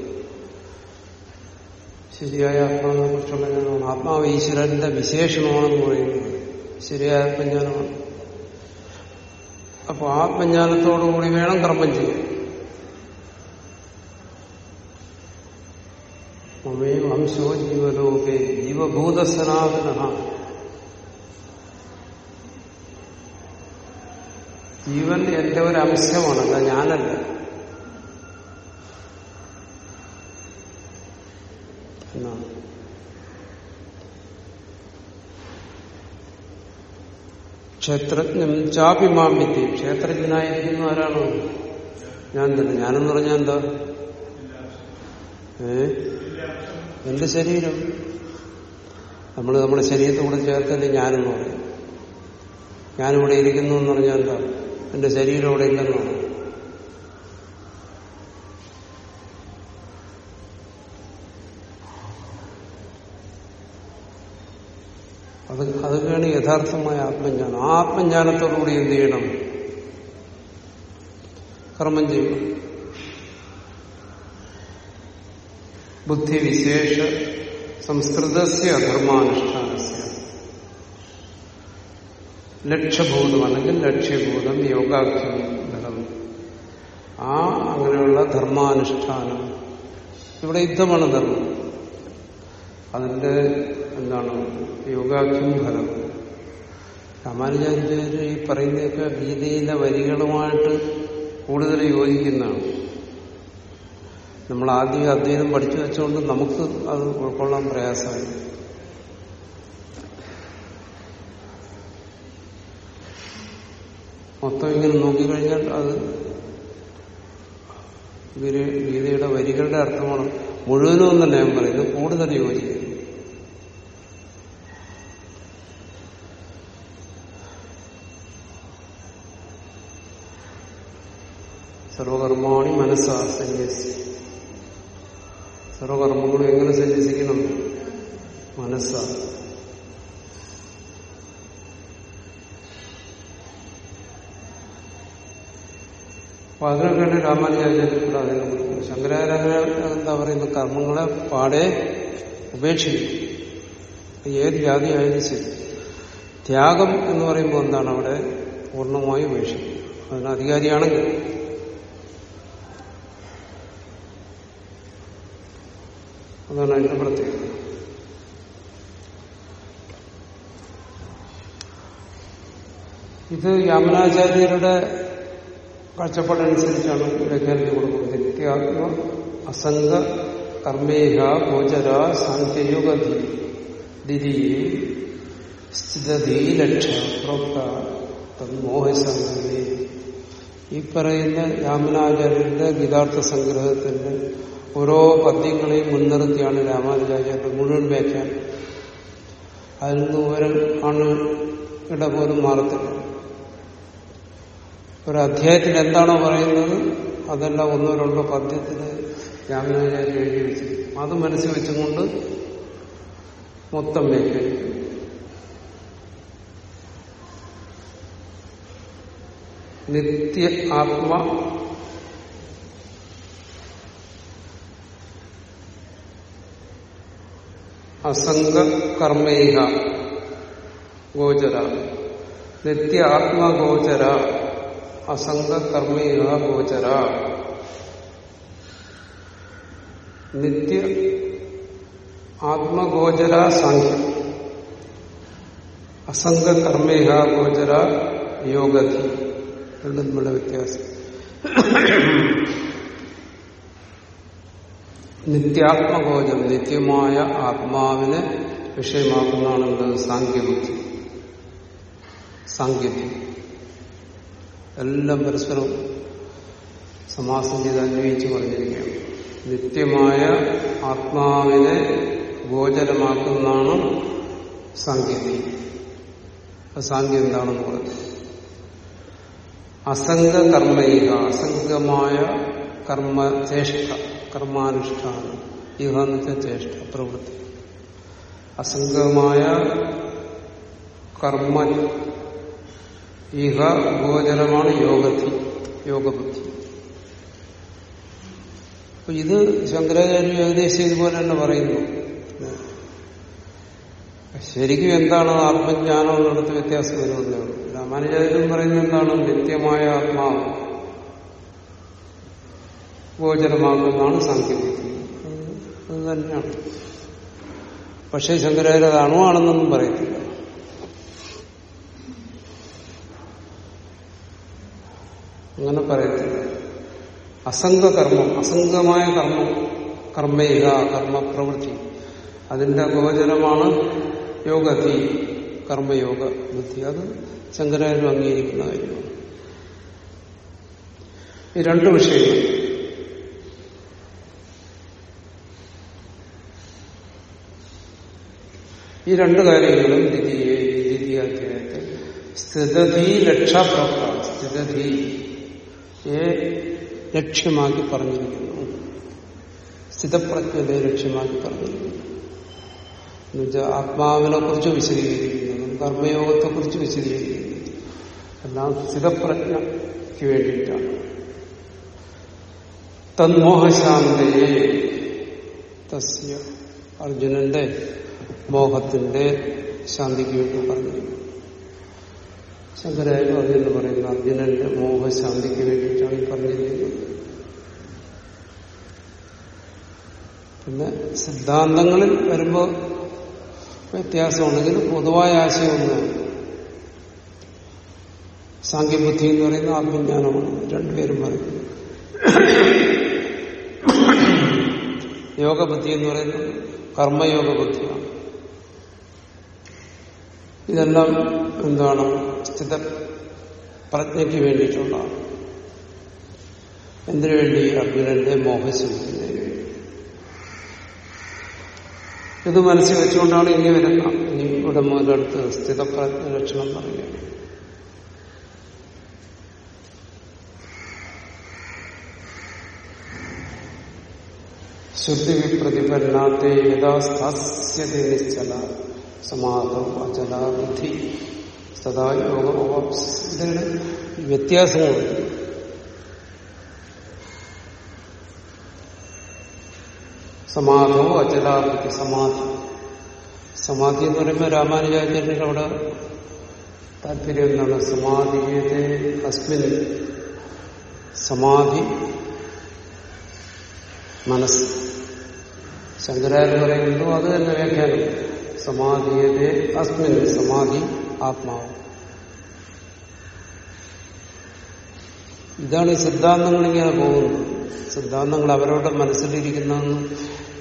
ശരിയായ ആത്മാവിനെ കുറിച്ചുള്ള ജ്ഞാനമാണ്. ആത്മാവ് ഈശ്വരന്റെ വിശേഷമാണെന്ന് പറയുന്നത് ശരിയായ ആത്മജ്ഞാനമാണ്. അപ്പൊ ആത്മജ്ഞാനത്തോടുകൂടി വേണം കർമ്മം ചെയ്യാൻ. മമേ അംശോ ജീവലോകെ ജീവഭൂത സനാതന ജീവൻ എന്റെ ഒരു അംശമാണല്ല ഞാനല്ല. എന്നാണ്. ക്ഷേത്രജ്ഞം ചാപിമാം വിദ്യ ക്ഷേത്രജ്ഞനായിരിക്കുന്ന ആരാണോ? ഞാൻ തന്നെ. ഞാനെന്ന് പറഞ്ഞാൽ എന്താ? ഏ? എന്റെ ശരീരം. നമ്മൾ നമ്മുടെ ശരീരത്തെ കൂടെ ചേർത്തല്ലേ ഞാനെന്ന് പറയും. ഞാനിവിടെ ഇരിക്കുന്നു എന്ന് പറഞ്ഞാൽ എന്താ? എന്റെ ശരീരം ഇവിടെ ഇല്ലെന്നാണ് അത് അതൊക്കെയാണ് യഥാർത്ഥമായ ആത്മജ്ഞാനം. ആ ആത്മജ്ഞാനത്തോടുകൂടി എന്ത് ചെയ്യണം? കർമ്മം ചെയ്യണം. ബുദ്ധിവിശേഷ സംസ്കൃതസ്യ ധർമാനുഷ്ഠാനസ്യ. ലക്ഷ്യഭൂതം അല്ലെങ്കിൽ ലക്ഷ്യഭൂതം യോഗാഖ്യം ബലം ആ അങ്ങനെയുള്ള ധർമാനുഷ്ഠാനം. ഇവിടെ യുദ്ധമാണ് ധർമ്മം. അതിന്റെ എന്താണ്? യോഗാഖ്യം ഫലം. രാമാനുജാചാര്യ ഈ പറയുന്നതൊക്കെ ഗീതയിലെ വരികളുമായിട്ട് കൂടുതൽ യോജിക്കുന്നതാണ്. നമ്മൾ ആദ്യം അദ്വൈതം പഠിച്ചു വെച്ചുകൊണ്ട് നമുക്ക് അത് ഉൾക്കൊള്ളാൻ പ്രയാസമായി. മൊത്തം ഇങ്ങനെ നോക്കിക്കഴിഞ്ഞാൽ അത് ഗീതയുടെ വരികളുടെ അർത്ഥമാണ്. മുഴുവനും എന്നല്ല ഞാൻ പറയുന്നത്. കൂടുതൽ യോജിക്കുന്നു സർവകർമാണി മനസ്സാ സന്യസി. സർവകർമ്മങ്ങളും എങ്ങനെ സന്യസിക്കണം? മനസ്സാ. അപ്പൊ അതിനൊക്കെയാണ് രാമാനുജാചാര്യ കൂടെ അതിനെ കുറിക്കുന്നത് ശങ്കരാചാര്യ എന്താ പറയുന്ന? കർമ്മങ്ങളെ പാടെ ഉപേക്ഷിക്കും ഏത് ജാതി ആയാലും ശരി. ത്യാഗം എന്ന് പറയുമ്പോൾ എന്താണ് അവിടെ പൂർണമായി ഉപേക്ഷിക്കും അതിന് അധികാരിയാണെങ്കിൽ അതാണ് അതിന്റെ പ്രത്യേകത. ഇത് യാമനാചാര്യരുടെ കാഴ്ചപ്പാടനുസരിച്ചാണ് വ്യാഖ്യാനിച്ചു കൊടുക്കുന്നത്. നിത്യാത്മ അസംഗ കർമ്മേഹ ഗോചര സാന്ത്യയുഗ ദിതി സ്ഥിതീ ലക്ഷ പ്രോക്ത തന്മോഹസംഗതി ഈ പറയുന്ന യാമനാചാര്യരുടെ ഗീതാർത്ഥ സംഗ്രഹത്തിന്റെ ഓരോ പദ്യങ്ങളെയും മുൻനിർത്തിയാണ് രാമാനുജാചാര്യ മുഴുവൻ വ്യാഖ്യാനം. അതിൽ നിന്ന് ഒരു ഇട പോലും മാറത്തില്ല. ഒരു അധ്യായത്തിൽ എന്താണോ പറയുന്നത് അതെല്ലാം ഒന്നോ രണ്ടോ പദ്യത്തിൽ രാമാനുജാചാര്യ എഴുതി വെച്ചു അത് മനസ്സിൽ വെച്ചുകൊണ്ട് മൊത്തം വ്യാഖ്യാനിക്കും നിത്യ ആത്മ അസംഗ കർമ്മൈഹ ഗോചര നിത്യ ആത്മഗോചര അസംഗ കർമ്മൈഹ ഗോചര നിത്യ ആത്മഗോചര സാഖ്യം അസംഗ കർമ്മേഹ ഗോചര യോഗധി രണ്ടും തമ്മിലുള്ള വ്യത്യാസം നിത്യാത്മഗോചരം നിത്യമായ ആത്മാവിനെ വിഷയമാക്കുന്നതാണ് എന്ത് സാങ്കേതി എല്ലാം പരസ്പരം സമാസം ചെയ്ത് അന്വയിച്ച് പറഞ്ഞിരിക്കുകയാണ്. നിത്യമായ ആത്മാവിനെ ഗോചരമാക്കുന്നതാണ് സാങ്കേതി സാങ്കേതി എന്താണെന്ന് പറഞ്ഞു. അസംഗ കർമ്മയിക അസംഗമായ കർമ്മ ചേഷ്ട കർമാനുഷ്ഠാനം. എന്ന് ചേഷ്ട പ്രവൃത്തി. അസംഗമായ കർമ്മ ഇഹ ഗോചരമാണ് യോഗത്തി യോഗബുദ്ധി. അപ്പൊ ഇത് ശങ്കരാചാര്യ ഏകദേശം ഇതുപോലെ തന്നെ പറയുന്നു. ശരിക്കും എന്താണ് ആത്മജ്ഞാനം എന്നിടത്ത് വ്യത്യാസം വരുന്നതാണ് രാമാനുചാര്യം പറയുന്നത് എന്താണ്? നിത്യമായ ആത്മാവ്. ഗോചരമാകുന്നതാണ് സാങ്കേതിക അത് തന്നെയാണ്. പക്ഷേ ശങ്കരാചാര്യ അത് അണുവാണെന്നൊന്നും പറയത്തില്ല. അങ്ങനെ പറയത്തില്ല. അസംഘകർമ്മം അസംഗമായ കർമ്മം കർമ്മയിക കർമ്മപ്രവൃത്തി. അതിന്റെ ഗോചരമാണ് യോഗതി കർമ്മയോഗ ബുദ്ധി. അത് ശങ്കരാചാര്യം അംഗീകരിക്കുന്ന കാര്യമാണ്. ഈ രണ്ട് വിഷയങ്ങൾ. ഈ രണ്ട് കാര്യങ്ങളും ദ്വിതീയ ദ്വിതീയാധ്യായത്തിൽ സ്ഥിതധി രക്ഷാപ്രാപ്ത സ്ഥിതധി ലക്ഷ്യമാക്കി പറഞ്ഞിരിക്കുന്നു. സ്ഥിതപ്രജ്ഞതയെ ലക്ഷ്യമാക്കി പറഞ്ഞിരിക്കുന്നു. എന്നുവെച്ചാൽ ആത്മാവിനെ കുറിച്ച് വിശദീകരിക്കുന്നു കർമ്മയോഗത്തെ കുറിച്ച് വിശദീകരിക്കുന്നു. എല്ലാം സ്ഥിതപ്രജ്ഞയ്ക്ക് വേണ്ടിയിട്ടാണ്. തന്മോഹശാന്തയെ തസ്യ അർജുനന്റെ മോഹത്തിന്റെ ശാന്തിക്ക് വേണ്ടി പറഞ്ഞിരിക്കുന്നു ശങ്കരായ അർജുനൻ പറയുന്ന അർജുനന്റെ മോഹശാന്തിക്ക് വേണ്ടിയിട്ടാണ് ഈ പറഞ്ഞിരിക്കുന്നത്. പിന്നെ സിദ്ധാന്തങ്ങളിൽ വരുമ്പോൾ വ്യത്യാസമുണ്ടെങ്കിൽ പൊതുവായ ആശയം ഒന്നാണ്. സാങ്കേബുദ്ധി എന്ന് പറയുന്ന ആത്മജ്ഞാനമാണ്. രണ്ടുപേരും പറയുന്നത് യോഗബുദ്ധി എന്ന് പറയുന്നത് കർമ്മയോഗ ബുദ്ധിയാണ് ഇതെല്ലാം എന്താണ് സ്ഥിത പ്രജ്ഞയ്ക്ക് വേണ്ടിയിട്ടുള്ളതാണ്. എന്തിനു വേണ്ടി? അർജുനന്റെ മോഹശുദ്ധിന് ഇത് മനസ്സിൽ വെച്ചുകൊണ്ടാണ് ഇനി വരുന്ന ഇനി ഇവിടെ മുതലെടുത്ത് സ്ഥിതപ്രജ്ഞ ലക്ഷണം പറയുകയാണ് ശുദ്ധി പ്രതിപന്നാത്തെ യഥാസ്ഥാസ്യത നിശ്ചല. സമാധം അചല ബുദ്ധി സദാ യോഗ ഇതിന് വ്യത്യാസങ്ങളുണ്ട് സമാധവും അചലാബുദ്ധി സമാധി. സമാധി എന്ന് പറയുമ്പോൾ രാമാനുചാര്യന്റെ അവിടെ താല്പര്യം എന്താണ്? സമാധിയത്തെ അസ്മിൻ സമാധി മനസ്സ്. ശങ്കരാചാര്യ പറയുന്നു അത് തന്നെ വ്യാഖ്യാനം. സമാധിയതെ അസ്മിൻ സമാധി ആത്മാവ് ഇതാണ് ഈ സിദ്ധാന്തങ്ങൾ ഇങ്ങനെ പോകുന്നത്. സിദ്ധാന്തങ്ങൾ അവരവരുടെ മനസ്സിലിരിക്കുന്നതെന്ന്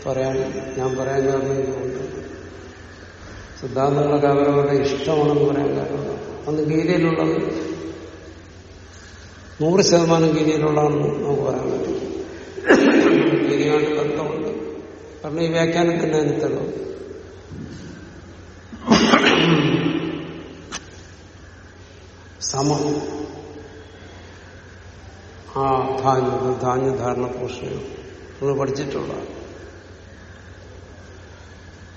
പറയാൻ ഞാൻ പറയാൻ കാരണം ഇതുകൊണ്ട്. സിദ്ധാന്തങ്ങളൊക്കെ അവരവരുടെ ഇഷ്ടമാണെന്ന് പറയാൻ കാരണം. അന്ന് ഗീതയിലുള്ളത് നൂറ് ശതമാനം ഗീതയിലുള്ളതാണെന്ന് നമുക്ക് പറയാൻ പറ്റും. ഗീതയുമായിട്ട് ബന്ധമുണ്ട്. കാരണം ഈ വ്യാഖ്യാനം തന്നെ അതിന് സമം. ആ ധാന്യം ധാന്യധാരണ പോഷണം നിങ്ങൾ പഠിച്ചിട്ടുള്ള.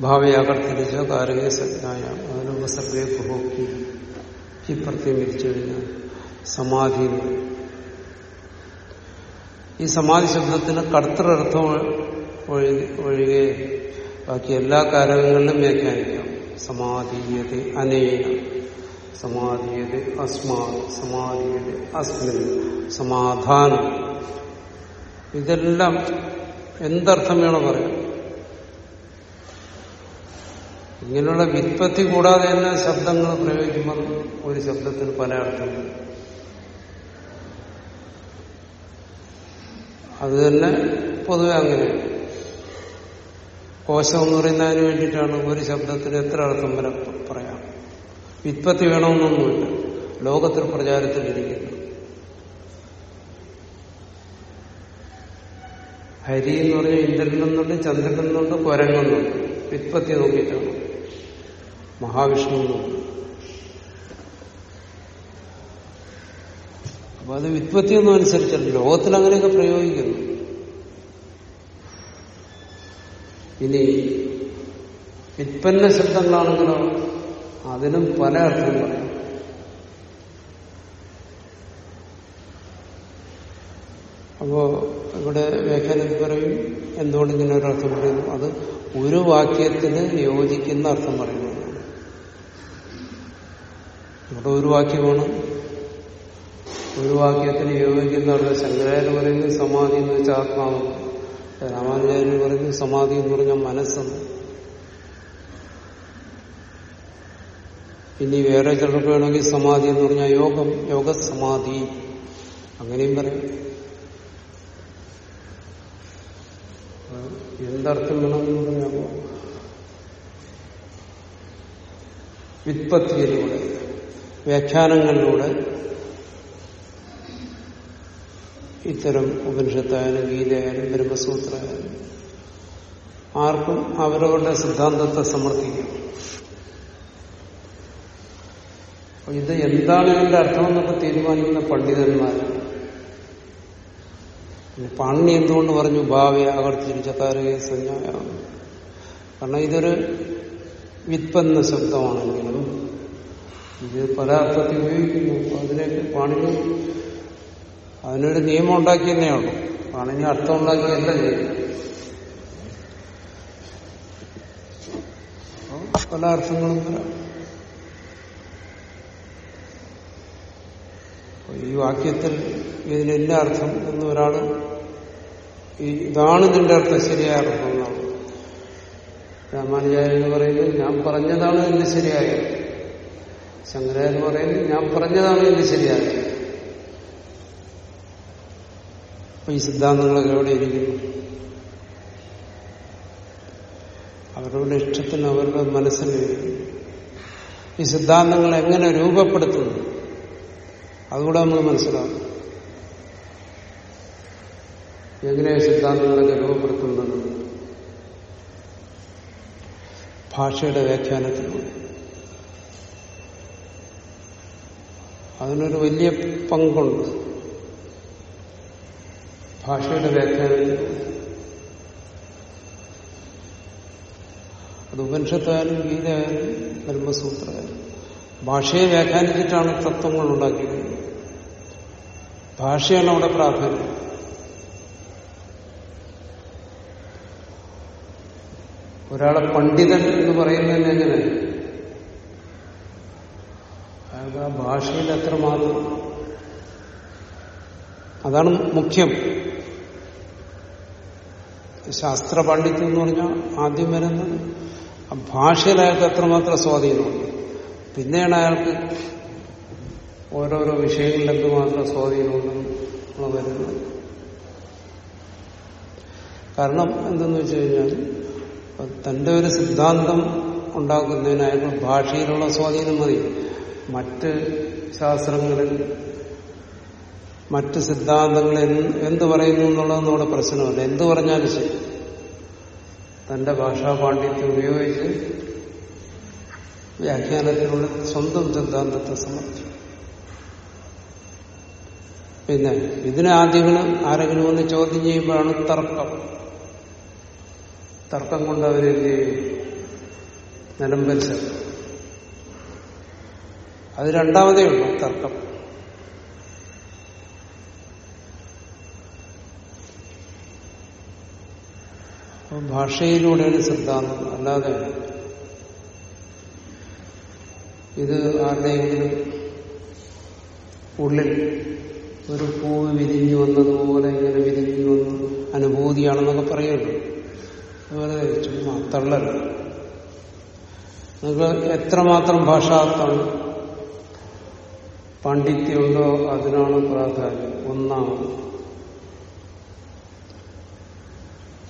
ഭാവയാകർത്തിരിച്ച കാരകീയ സജ്ഞായ അതിന് ഉപസർഗയെ പ്രഭോക്കി ഈ പ്രത്യം വിരിച്ചു കഴിഞ്ഞാൽ സമാധി ഈ സമാധി ശബ്ദത്തിന് കർത്തൃർത്ഥം ഒഴികെ ബാക്കി എല്ലാ കാരകങ്ങളിലും വ്യാഖ്യാനിക്കാം. സമാധീയത അനേന സമാധീയത അസ്മാ സമാധീയത അസ്മിൻ സമാധാനം ഇതെല്ലാം എന്തർത്ഥം വേണം പറയാം. ഇങ്ങനെയുള്ള വിത്പത്തി കൂടാതെ തന്നെ ശബ്ദങ്ങൾ പ്രയോഗിക്കുമ്പോൾ ഒരു ശബ്ദത്തിന് പല അർത്ഥം അത് തന്നെ പൊതുവെ അങ്ങനെ കോശം എന്ന് പറയുന്നതിന് വേണ്ടിയിട്ടാണ് ഒരു ശബ്ദത്തിന് എത്ര അർത്ഥം വരെ പറയാം. വിത്പത്തി വേണമെന്നൊന്നുമില്ല. ലോകത്തിൽ പ്രചാരത്തിലിരിക്കുന്നു ഹരി എന്ന് പറഞ്ഞാൽ ഇന്ദ്രൻ നിന്നുണ്ട് ചന്ദ്രൻ നിന്നുണ്ട് കുരങ്ങുന്നുണ്ട് വിത്പത്തി നോക്കിയിട്ടാണ്. മഹാവിഷ്ണു എന്നുണ്ട്. അപ്പൊ അത് വിത്പത്തി ഒന്നും അനുസരിച്ചല്ല. ലോകത്തിൽ അങ്ങനെയൊക്കെ പ്രയോഗിക്കുന്നു. ഇനി വിത്പന്ന ശബ്ദങ്ങളാണെങ്കിലോ അതിനും പല അർത്ഥം പറയും. അപ്പോ ഇവിടെ വ്യാഖ്യാനത്തിൽ പറയും എന്തുകൊണ്ട് ഇങ്ങനെ ഒരു അർത്ഥം പറയുന്നു? അത് ഒരു വാക്യത്തിന് യോജിക്കുന്ന അർത്ഥം പറയുന്നു. ഇവിടെ ഒരു വാക്യമാണ് ഒരു വാക്യത്തിന് യോജിക്കുന്ന അർത്ഥം. ശങ്കരാചാര്യ പറയുന്നത് സമാധി എന്ന് വെച്ചാൽ ആത്മാവ്. രാമാനുചാര്യ പറയുന്നത് സമാധി എന്ന് പറഞ്ഞാൽ മനസ്സെന്ന് ഇനി വേറെ ചിലർക്ക് വേണമെങ്കിൽ സമാധി എന്ന് പറഞ്ഞാൽ യോഗം യോഗ സമാധി അങ്ങനെയും പറയും. എന്തർത്ഥം വേണമെന്ന് പറഞ്ഞാൽ വിത്പത്തിയിലൂടെ വ്യാഖ്യാനങ്ങളിലൂടെ ഇത്തരം ഉപനിഷത്തായാലും ഗീതയായാലും ബ്രഹ്മസൂത്രമായാലും ആർക്കും അവരവരുടെ സിദ്ധാന്തത്തെ സമർത്ഥിക്കും. ഇത് എന്താണ് ഇതിന്റെ അർത്ഥമെന്നൊക്കെ തീരുമാനിക്കുന്ന പണ്ഡിതന്മാരാണ് പാണി എന്തുകൊണ്ട് പറഞ്ഞു ഭാവി ആവർത്തിരിച്ചക്കാരകെ സഞ്ജായാണ് കാരണം ഇതൊരു വിത്പന്ന ശബ്ദമാണെങ്കിലും ഇത് പല അർത്ഥത്തിൽ ഉപയോഗിക്കുന്നു അതിലേക്ക് പാണിനി അതിനൊരു നിയമം ഉണ്ടാക്കിയെന്നേ ഉള്ളൂ. പാണിനി അർത്ഥം ഉണ്ടാക്കിയല്ല ചെയ്യും. പല അർത്ഥങ്ങളും ഈ വാക്യത്തിൽ ഇതിന് എന്റെ അർത്ഥം എന്ന് ഒരാൾ ഇതാണ് ഇതിന്റെ അർത്ഥം ശരിയായ അർത്ഥം എന്നാണ്. രാമാനുചാര്യ എന്ന് പറയുന്നത് ഞാൻ പറഞ്ഞതാണ് ഇതിന്റെ ശരിയായ ശങ്കരാചാര്യ പറയുന്നത് ഞാൻ പറഞ്ഞതാണ് ഇതിന്റെ ശരിയായ അപ്പൊ ഈ സിദ്ധാന്തങ്ങളൊക്കെ എവിടെ ഇരിക്കുന്നു? അവരുടെ ഇഷ്ടത്തിന് അവരുടെ മനസ്സിന് ഈ സിദ്ധാന്തങ്ങൾ എങ്ങനെ രൂപപ്പെടുത്തുന്നു? അതുകൂടെ നമ്മൾ മനസ്സിലാക്കും എങ്ങനെ സിദ്ധാന്തങ്ങളൊക്കെ രൂപപ്പെടുത്തുന്നത്? ഭാഷയുടെ വ്യാഖ്യാനത്തിലൂടെ. അതിനൊരു വലിയ പങ്കുണ്ട്. ഭാഷയുടെ വ്യാഖ്യാനം അത് ഉപനിഷത്തായാലും ഗീതയായാലും ബ്രഹ്മസൂത്രമായാലും ഭാഷയെ വ്യാഖ്യാനിച്ചിട്ടാണ് തത്വങ്ങൾ ഉണ്ടാക്കിയത്. ഭാഷയാണ് അവിടെ പ്രാധാന്യം. ഒരാളെ പണ്ഡിതൻ എന്ന് പറയുന്നതിന് എങ്ങനെ? അയാൾക്ക് ആ ഭാഷയിൽ എത്രമാത്രം അതാണ് മുഖ്യം. ശാസ്ത്ര പാണ്ഡിത്യം എന്ന് പറഞ്ഞാൽ ആദ്യം വരുന്നത്. ഭാഷയിൽ അയാൾക്ക് എത്രമാത്രം സ്വാധീനമുണ്ട്. പിന്നെയാണ് അയാൾക്ക് ഓരോരോ വിഷയങ്ങളിൽ എന്തുമാത്രം സ്വാധീനമുണ്ടെന്ന് വരുന്നത്. കാരണം എന്തെന്ന് വെച്ച് കഴിഞ്ഞാൽ തന്റെ ഒരു സിദ്ധാന്തം ഉണ്ടാക്കുന്നതിന് അയാൾക്ക് ഭാഷയിലുള്ള സ്വാധീനം മതി. മറ്റ് ശാസ്ത്രങ്ങളിൽ മറ്റ് സിദ്ധാന്തങ്ങൾ എന്ത് പറയുന്നു എന്നുള്ളത് ഇവിടെ പ്രശ്നമല്ല. എന്ത് പറഞ്ഞാലും ശരി. തന്റെ ഭാഷാ പാണ്ഡിത്യം ഉപയോഗിച്ച് വ്യാഖ്യാനത്തിനുള്ള സ്വന്തം സിദ്ധാന്തത്തെ സമർപ്പിച്ചു. പിന്നെ ഇതിനെ ആരെങ്കിലും ഒന്ന് ചോദ്യം ചെയ്യുമ്പോഴാണ് തർക്കം. തർക്കം കൊണ്ട് അവരെന്ത് ചെയ്യും? അത് രണ്ടാമതേ ഉള്ളൂ തർക്കം. അപ്പൊ ഒരു സിദ്ധാന്തം അല്ലാതെ ഇത് ആരുടെയെങ്കിലും ഉള്ളിൽ ഒരു പൂവ് വിരിഞ്ഞു വന്നതുപോലെ ഇങ്ങനെ വിരിഞ്ഞു വന്നു അനുഭൂതിയാണെന്നൊക്കെ പറയുള്ളൂ അതുപോലെ ചുമ്മാ തള്ളൽ. നിങ്ങൾക്ക് എത്രമാത്രം ഭാഷാത്താണ് പാണ്ഡിത്യമുണ്ടോ അതിനാണ് പ്രാധാന്യം. ഒന്നാമത്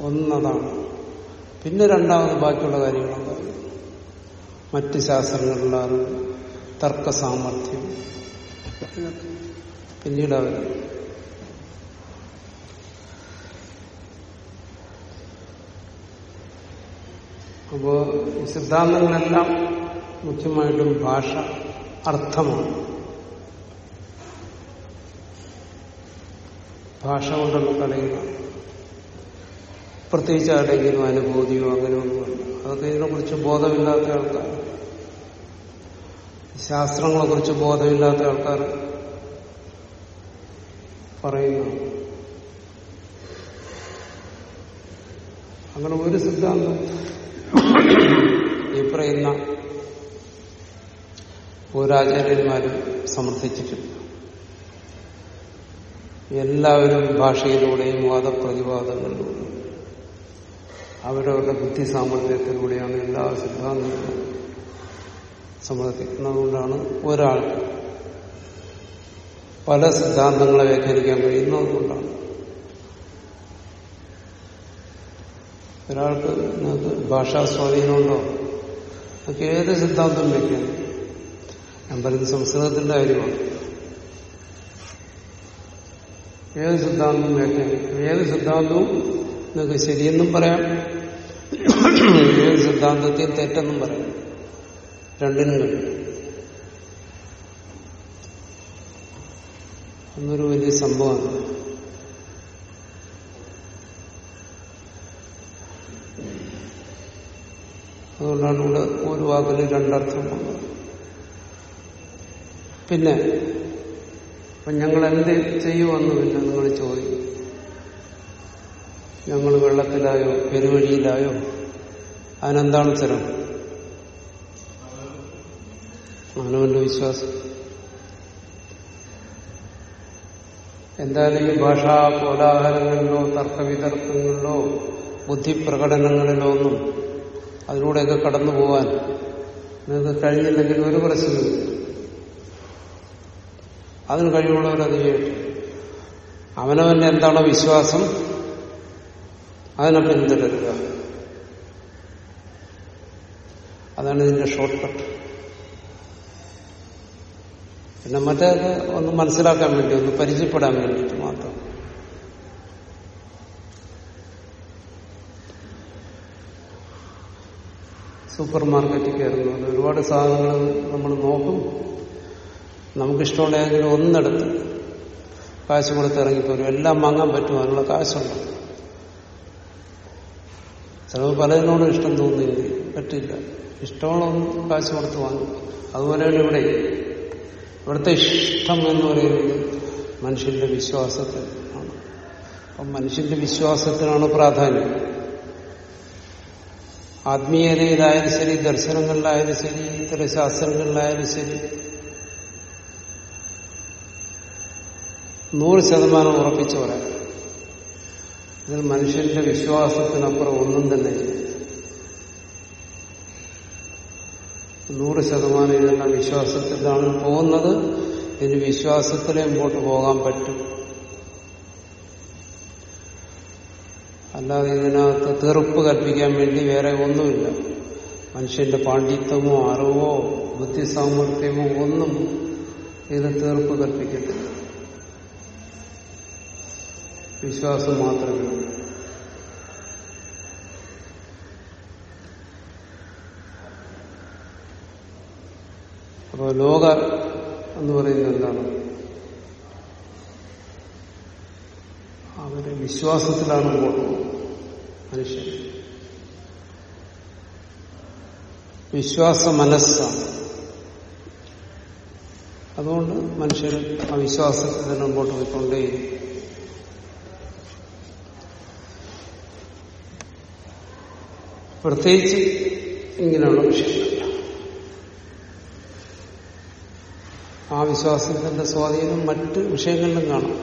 ഒന്നതാണ്. പിന്നെ രണ്ടാമത് ബാക്കിയുള്ള കാര്യങ്ങളൊക്കെ മറ്റ് ശാസ്ത്രങ്ങളിലാണ് തർക്ക സാമർഥ്യം പിന്നീട് അവർ അപ്പോ ഈ സിദ്ധാന്തങ്ങളെല്ലാം മുഖ്യമായിട്ടും ഭാഷ അർത്ഥമാണ്. ഭാഷ കൊണ്ടുള്ള കളിയുക പ്രത്യേകിച്ച് ആരുടെയെങ്കിലും അനുഭൂതിയോ അങ്ങനെ ഒന്നുമല്ല അതൊക്കെ ഇതിനെക്കുറിച്ച് ബോധമില്ലാത്ത ആൾക്കാർ ശാസ്ത്രങ്ങളെ കുറിച്ച് ബോധമില്ലാത്ത ആൾക്കാർ പറയുന്നു. അങ്ങനെ ഒരു സിദ്ധാന്തം ഈ പറയുന്ന ഓരാചാര്യന്മാരും സമർത്ഥിച്ചിട്ടില്ല എല്ലാവരും ഭാഷയിലൂടെയും വാദപ്രതിവാദങ്ങളിലൂടെയും. അവരവരുടെ ബുദ്ധി സാമർഥ്യത്തിലൂടെയാണ് എല്ലാ സിദ്ധാന്തങ്ങളും സമർത്ഥിക്കുന്നതുകൊണ്ടാണ് ഒരാൾ പല സിദ്ധാന്തങ്ങളെ വ്യാഖ്യാനിക്കാൻ കഴിയുന്നതുകൊണ്ടാണ്. ഒരാൾക്ക് നിങ്ങൾക്ക് ഭാഷാ സ്വാധീനമുണ്ടോ നമുക്ക് ഏത് സിദ്ധാന്തം വയ്ക്കാം ഞാൻ പറയുന്നത് സംസ്കൃതത്തിന്റെ കാര്യമാണ്. ഏത് സിദ്ധാന്തവും വ്യാഖ്യാനിക്കും ഏത് സിദ്ധാന്തവും നിങ്ങൾക്ക് ശരിയെന്നും പറയാം. ഏത് സിദ്ധാന്തത്തിൽ തെറ്റെന്നും പറയും. രണ്ടിനും കഴിയും. എന്നൊരു വലിയ സംഭവമാണ്. അതുകൊണ്ടാണ് ഇവിടെ ഒരു വാക്കിൽ രണ്ടർത്ഥം പിന്നെ അപ്പൊ ഞങ്ങൾ എന്ത് ചെയ്യുമെന്ന് പിന്നെ നിങ്ങൾ ചോദിക്കും. ഞങ്ങൾ വെള്ളത്തിലായോ പെരുവഴിയിലായോ അതിനെന്താണ് ഉത്തരം? മാനവന്റെ വിശ്വാസം. എന്തായാലും ഈ ഭാഷാ കോലാഹലങ്ങളിലോ തർക്കവിതർക്കങ്ങളിലോ ബുദ്ധിപ്രകടനങ്ങളിലോ ഒന്നും അതിലൂടെയൊക്കെ കടന്നു പോകാൻ നിങ്ങൾക്ക് കഴിഞ്ഞില്ലെങ്കിൽ ഒരു പ്രശ്നമില്ല അതിന് കഴിവുള്ളവരത് ചെയ്യട്ടെ. അവനവന്റെ എന്താണോ വിശ്വാസം അതിനെ പിന്തുടരുക. അതാണ് ഇതിന്റെ ഷോർട്ട് കട്ട് പിന്നെ മറ്റേ ഒന്ന് മനസ്സിലാക്കാൻ വേണ്ടി ഒന്ന് പരിചയപ്പെടാൻ വേണ്ടിയിട്ട് മാത്രം. സൂപ്പർ മാർക്കറ്റിൽ കയറുന്നത് ഒരുപാട് സാധനങ്ങൾ നമ്മൾ നോക്കും. നമുക്കിഷ്ടമുള്ള ഏതെങ്കിലും ഒന്നെടുത്ത് കാശ് കൊടുത്ത് ഇറങ്ങിപ്പോരും എല്ലാം വാങ്ങാൻ പറ്റും അതിനുള്ള കാശുണ്ട്. ചിലവ് പലതിനോടും ഇഷ്ടം തോന്നിയില്ല പറ്റില്ല. ഇഷ്ടമുള്ള ഒന്ന് കാശ് കൊടുത്ത് വാങ്ങും. അതുപോലെയാണ് ഇവിടെ ഇവിടുത്തെ ഇഷ്ടം എന്ന് പറയുന്നത് മനുഷ്യന്റെ വിശ്വാസത്തിൽ ആണ്. അപ്പം മനുഷ്യന്റെ വിശ്വാസത്തിനാണ് പ്രാധാന്യം. ആത്മീയതയിലായാലും ശരി ദർശനങ്ങളിലായാലും ശരി ഇത്തരം ശാസ്ത്രങ്ങളിലായാലും ശരി നൂറ് ശതമാനം ഉറപ്പിച്ചു പറയാം ഇതിൽ മനുഷ്യന്റെ വിശ്വാസത്തിനപ്പുറം ഒന്നും തന്നെ നൂറ് ശതമാനം ഇതെല്ലാം വിശ്വാസത്തിലാണ് പോകുന്നത്. ഇനി വിശ്വാസത്തിലേ മുമ്പോട്ട് പോകാൻ പറ്റും. അല്ലാതെ ഇതിനകത്ത് തീർപ്പ് കൽപ്പിക്കാൻ വേണ്ടി വേറെ ഒന്നുമില്ല. മനുഷ്യന്റെ പാണ്ഡിത്യമോ അറിവോ ബുദ്ധി സാമർഥ്യമോ ഒന്നും ഇത് തീർപ്പ് കൽപ്പിക്കത്തില്ല. വിശ്വാസം മാത്രമേ ഉള്ളൂ. അപ്പോ ലോക എന്ന് പറയുന്നത് എന്താണ്? അവർ വിശ്വാസത്തിലാണ് മുമ്പോട്ട് മനുഷ്യൻ. വിശ്വാസ മനസ്സാണ് അതുകൊണ്ട് മനുഷ്യർ ആ വിശ്വാസത്തിൽ തന്നെ മുമ്പോട്ട് പോയിക്കൊണ്ടേ പ്രത്യേകിച്ച് ഇങ്ങനെയുള്ള വിഷയങ്ങൾ ആ വിശ്വാസത്തിന്റെ സ്വാധീനം മറ്റ് വിഷയങ്ങളിലും കാണാം.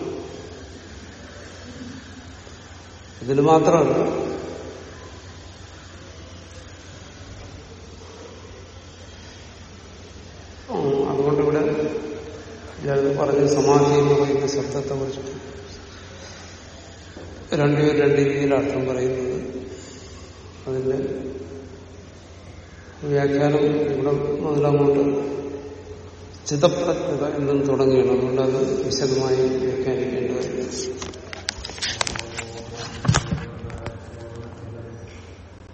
ഇതിൽ മാത്രമല്ല അതുകൊണ്ട് ഇവിടെ ഞാൻ പറഞ്ഞ സമാധി എന്ന് പറയുന്ന ശബ്ദത്തെ കുറിച്ചിട്ട് രണ്ടുപേർ രണ്ട് രീതിയിൽ അർത്ഥം പറയുന്നത്. അതിന്റെ വ്യാഖ്യാനം ഇവിടെ മുതലങ്ങോട്ട് ചിതപ്രജ്ഞത എന്നും തുടങ്ങിയാണ് അതുകൊണ്ട് അത് വിശദമായി വ്യാഖ്യാനിക്കേണ്ടത്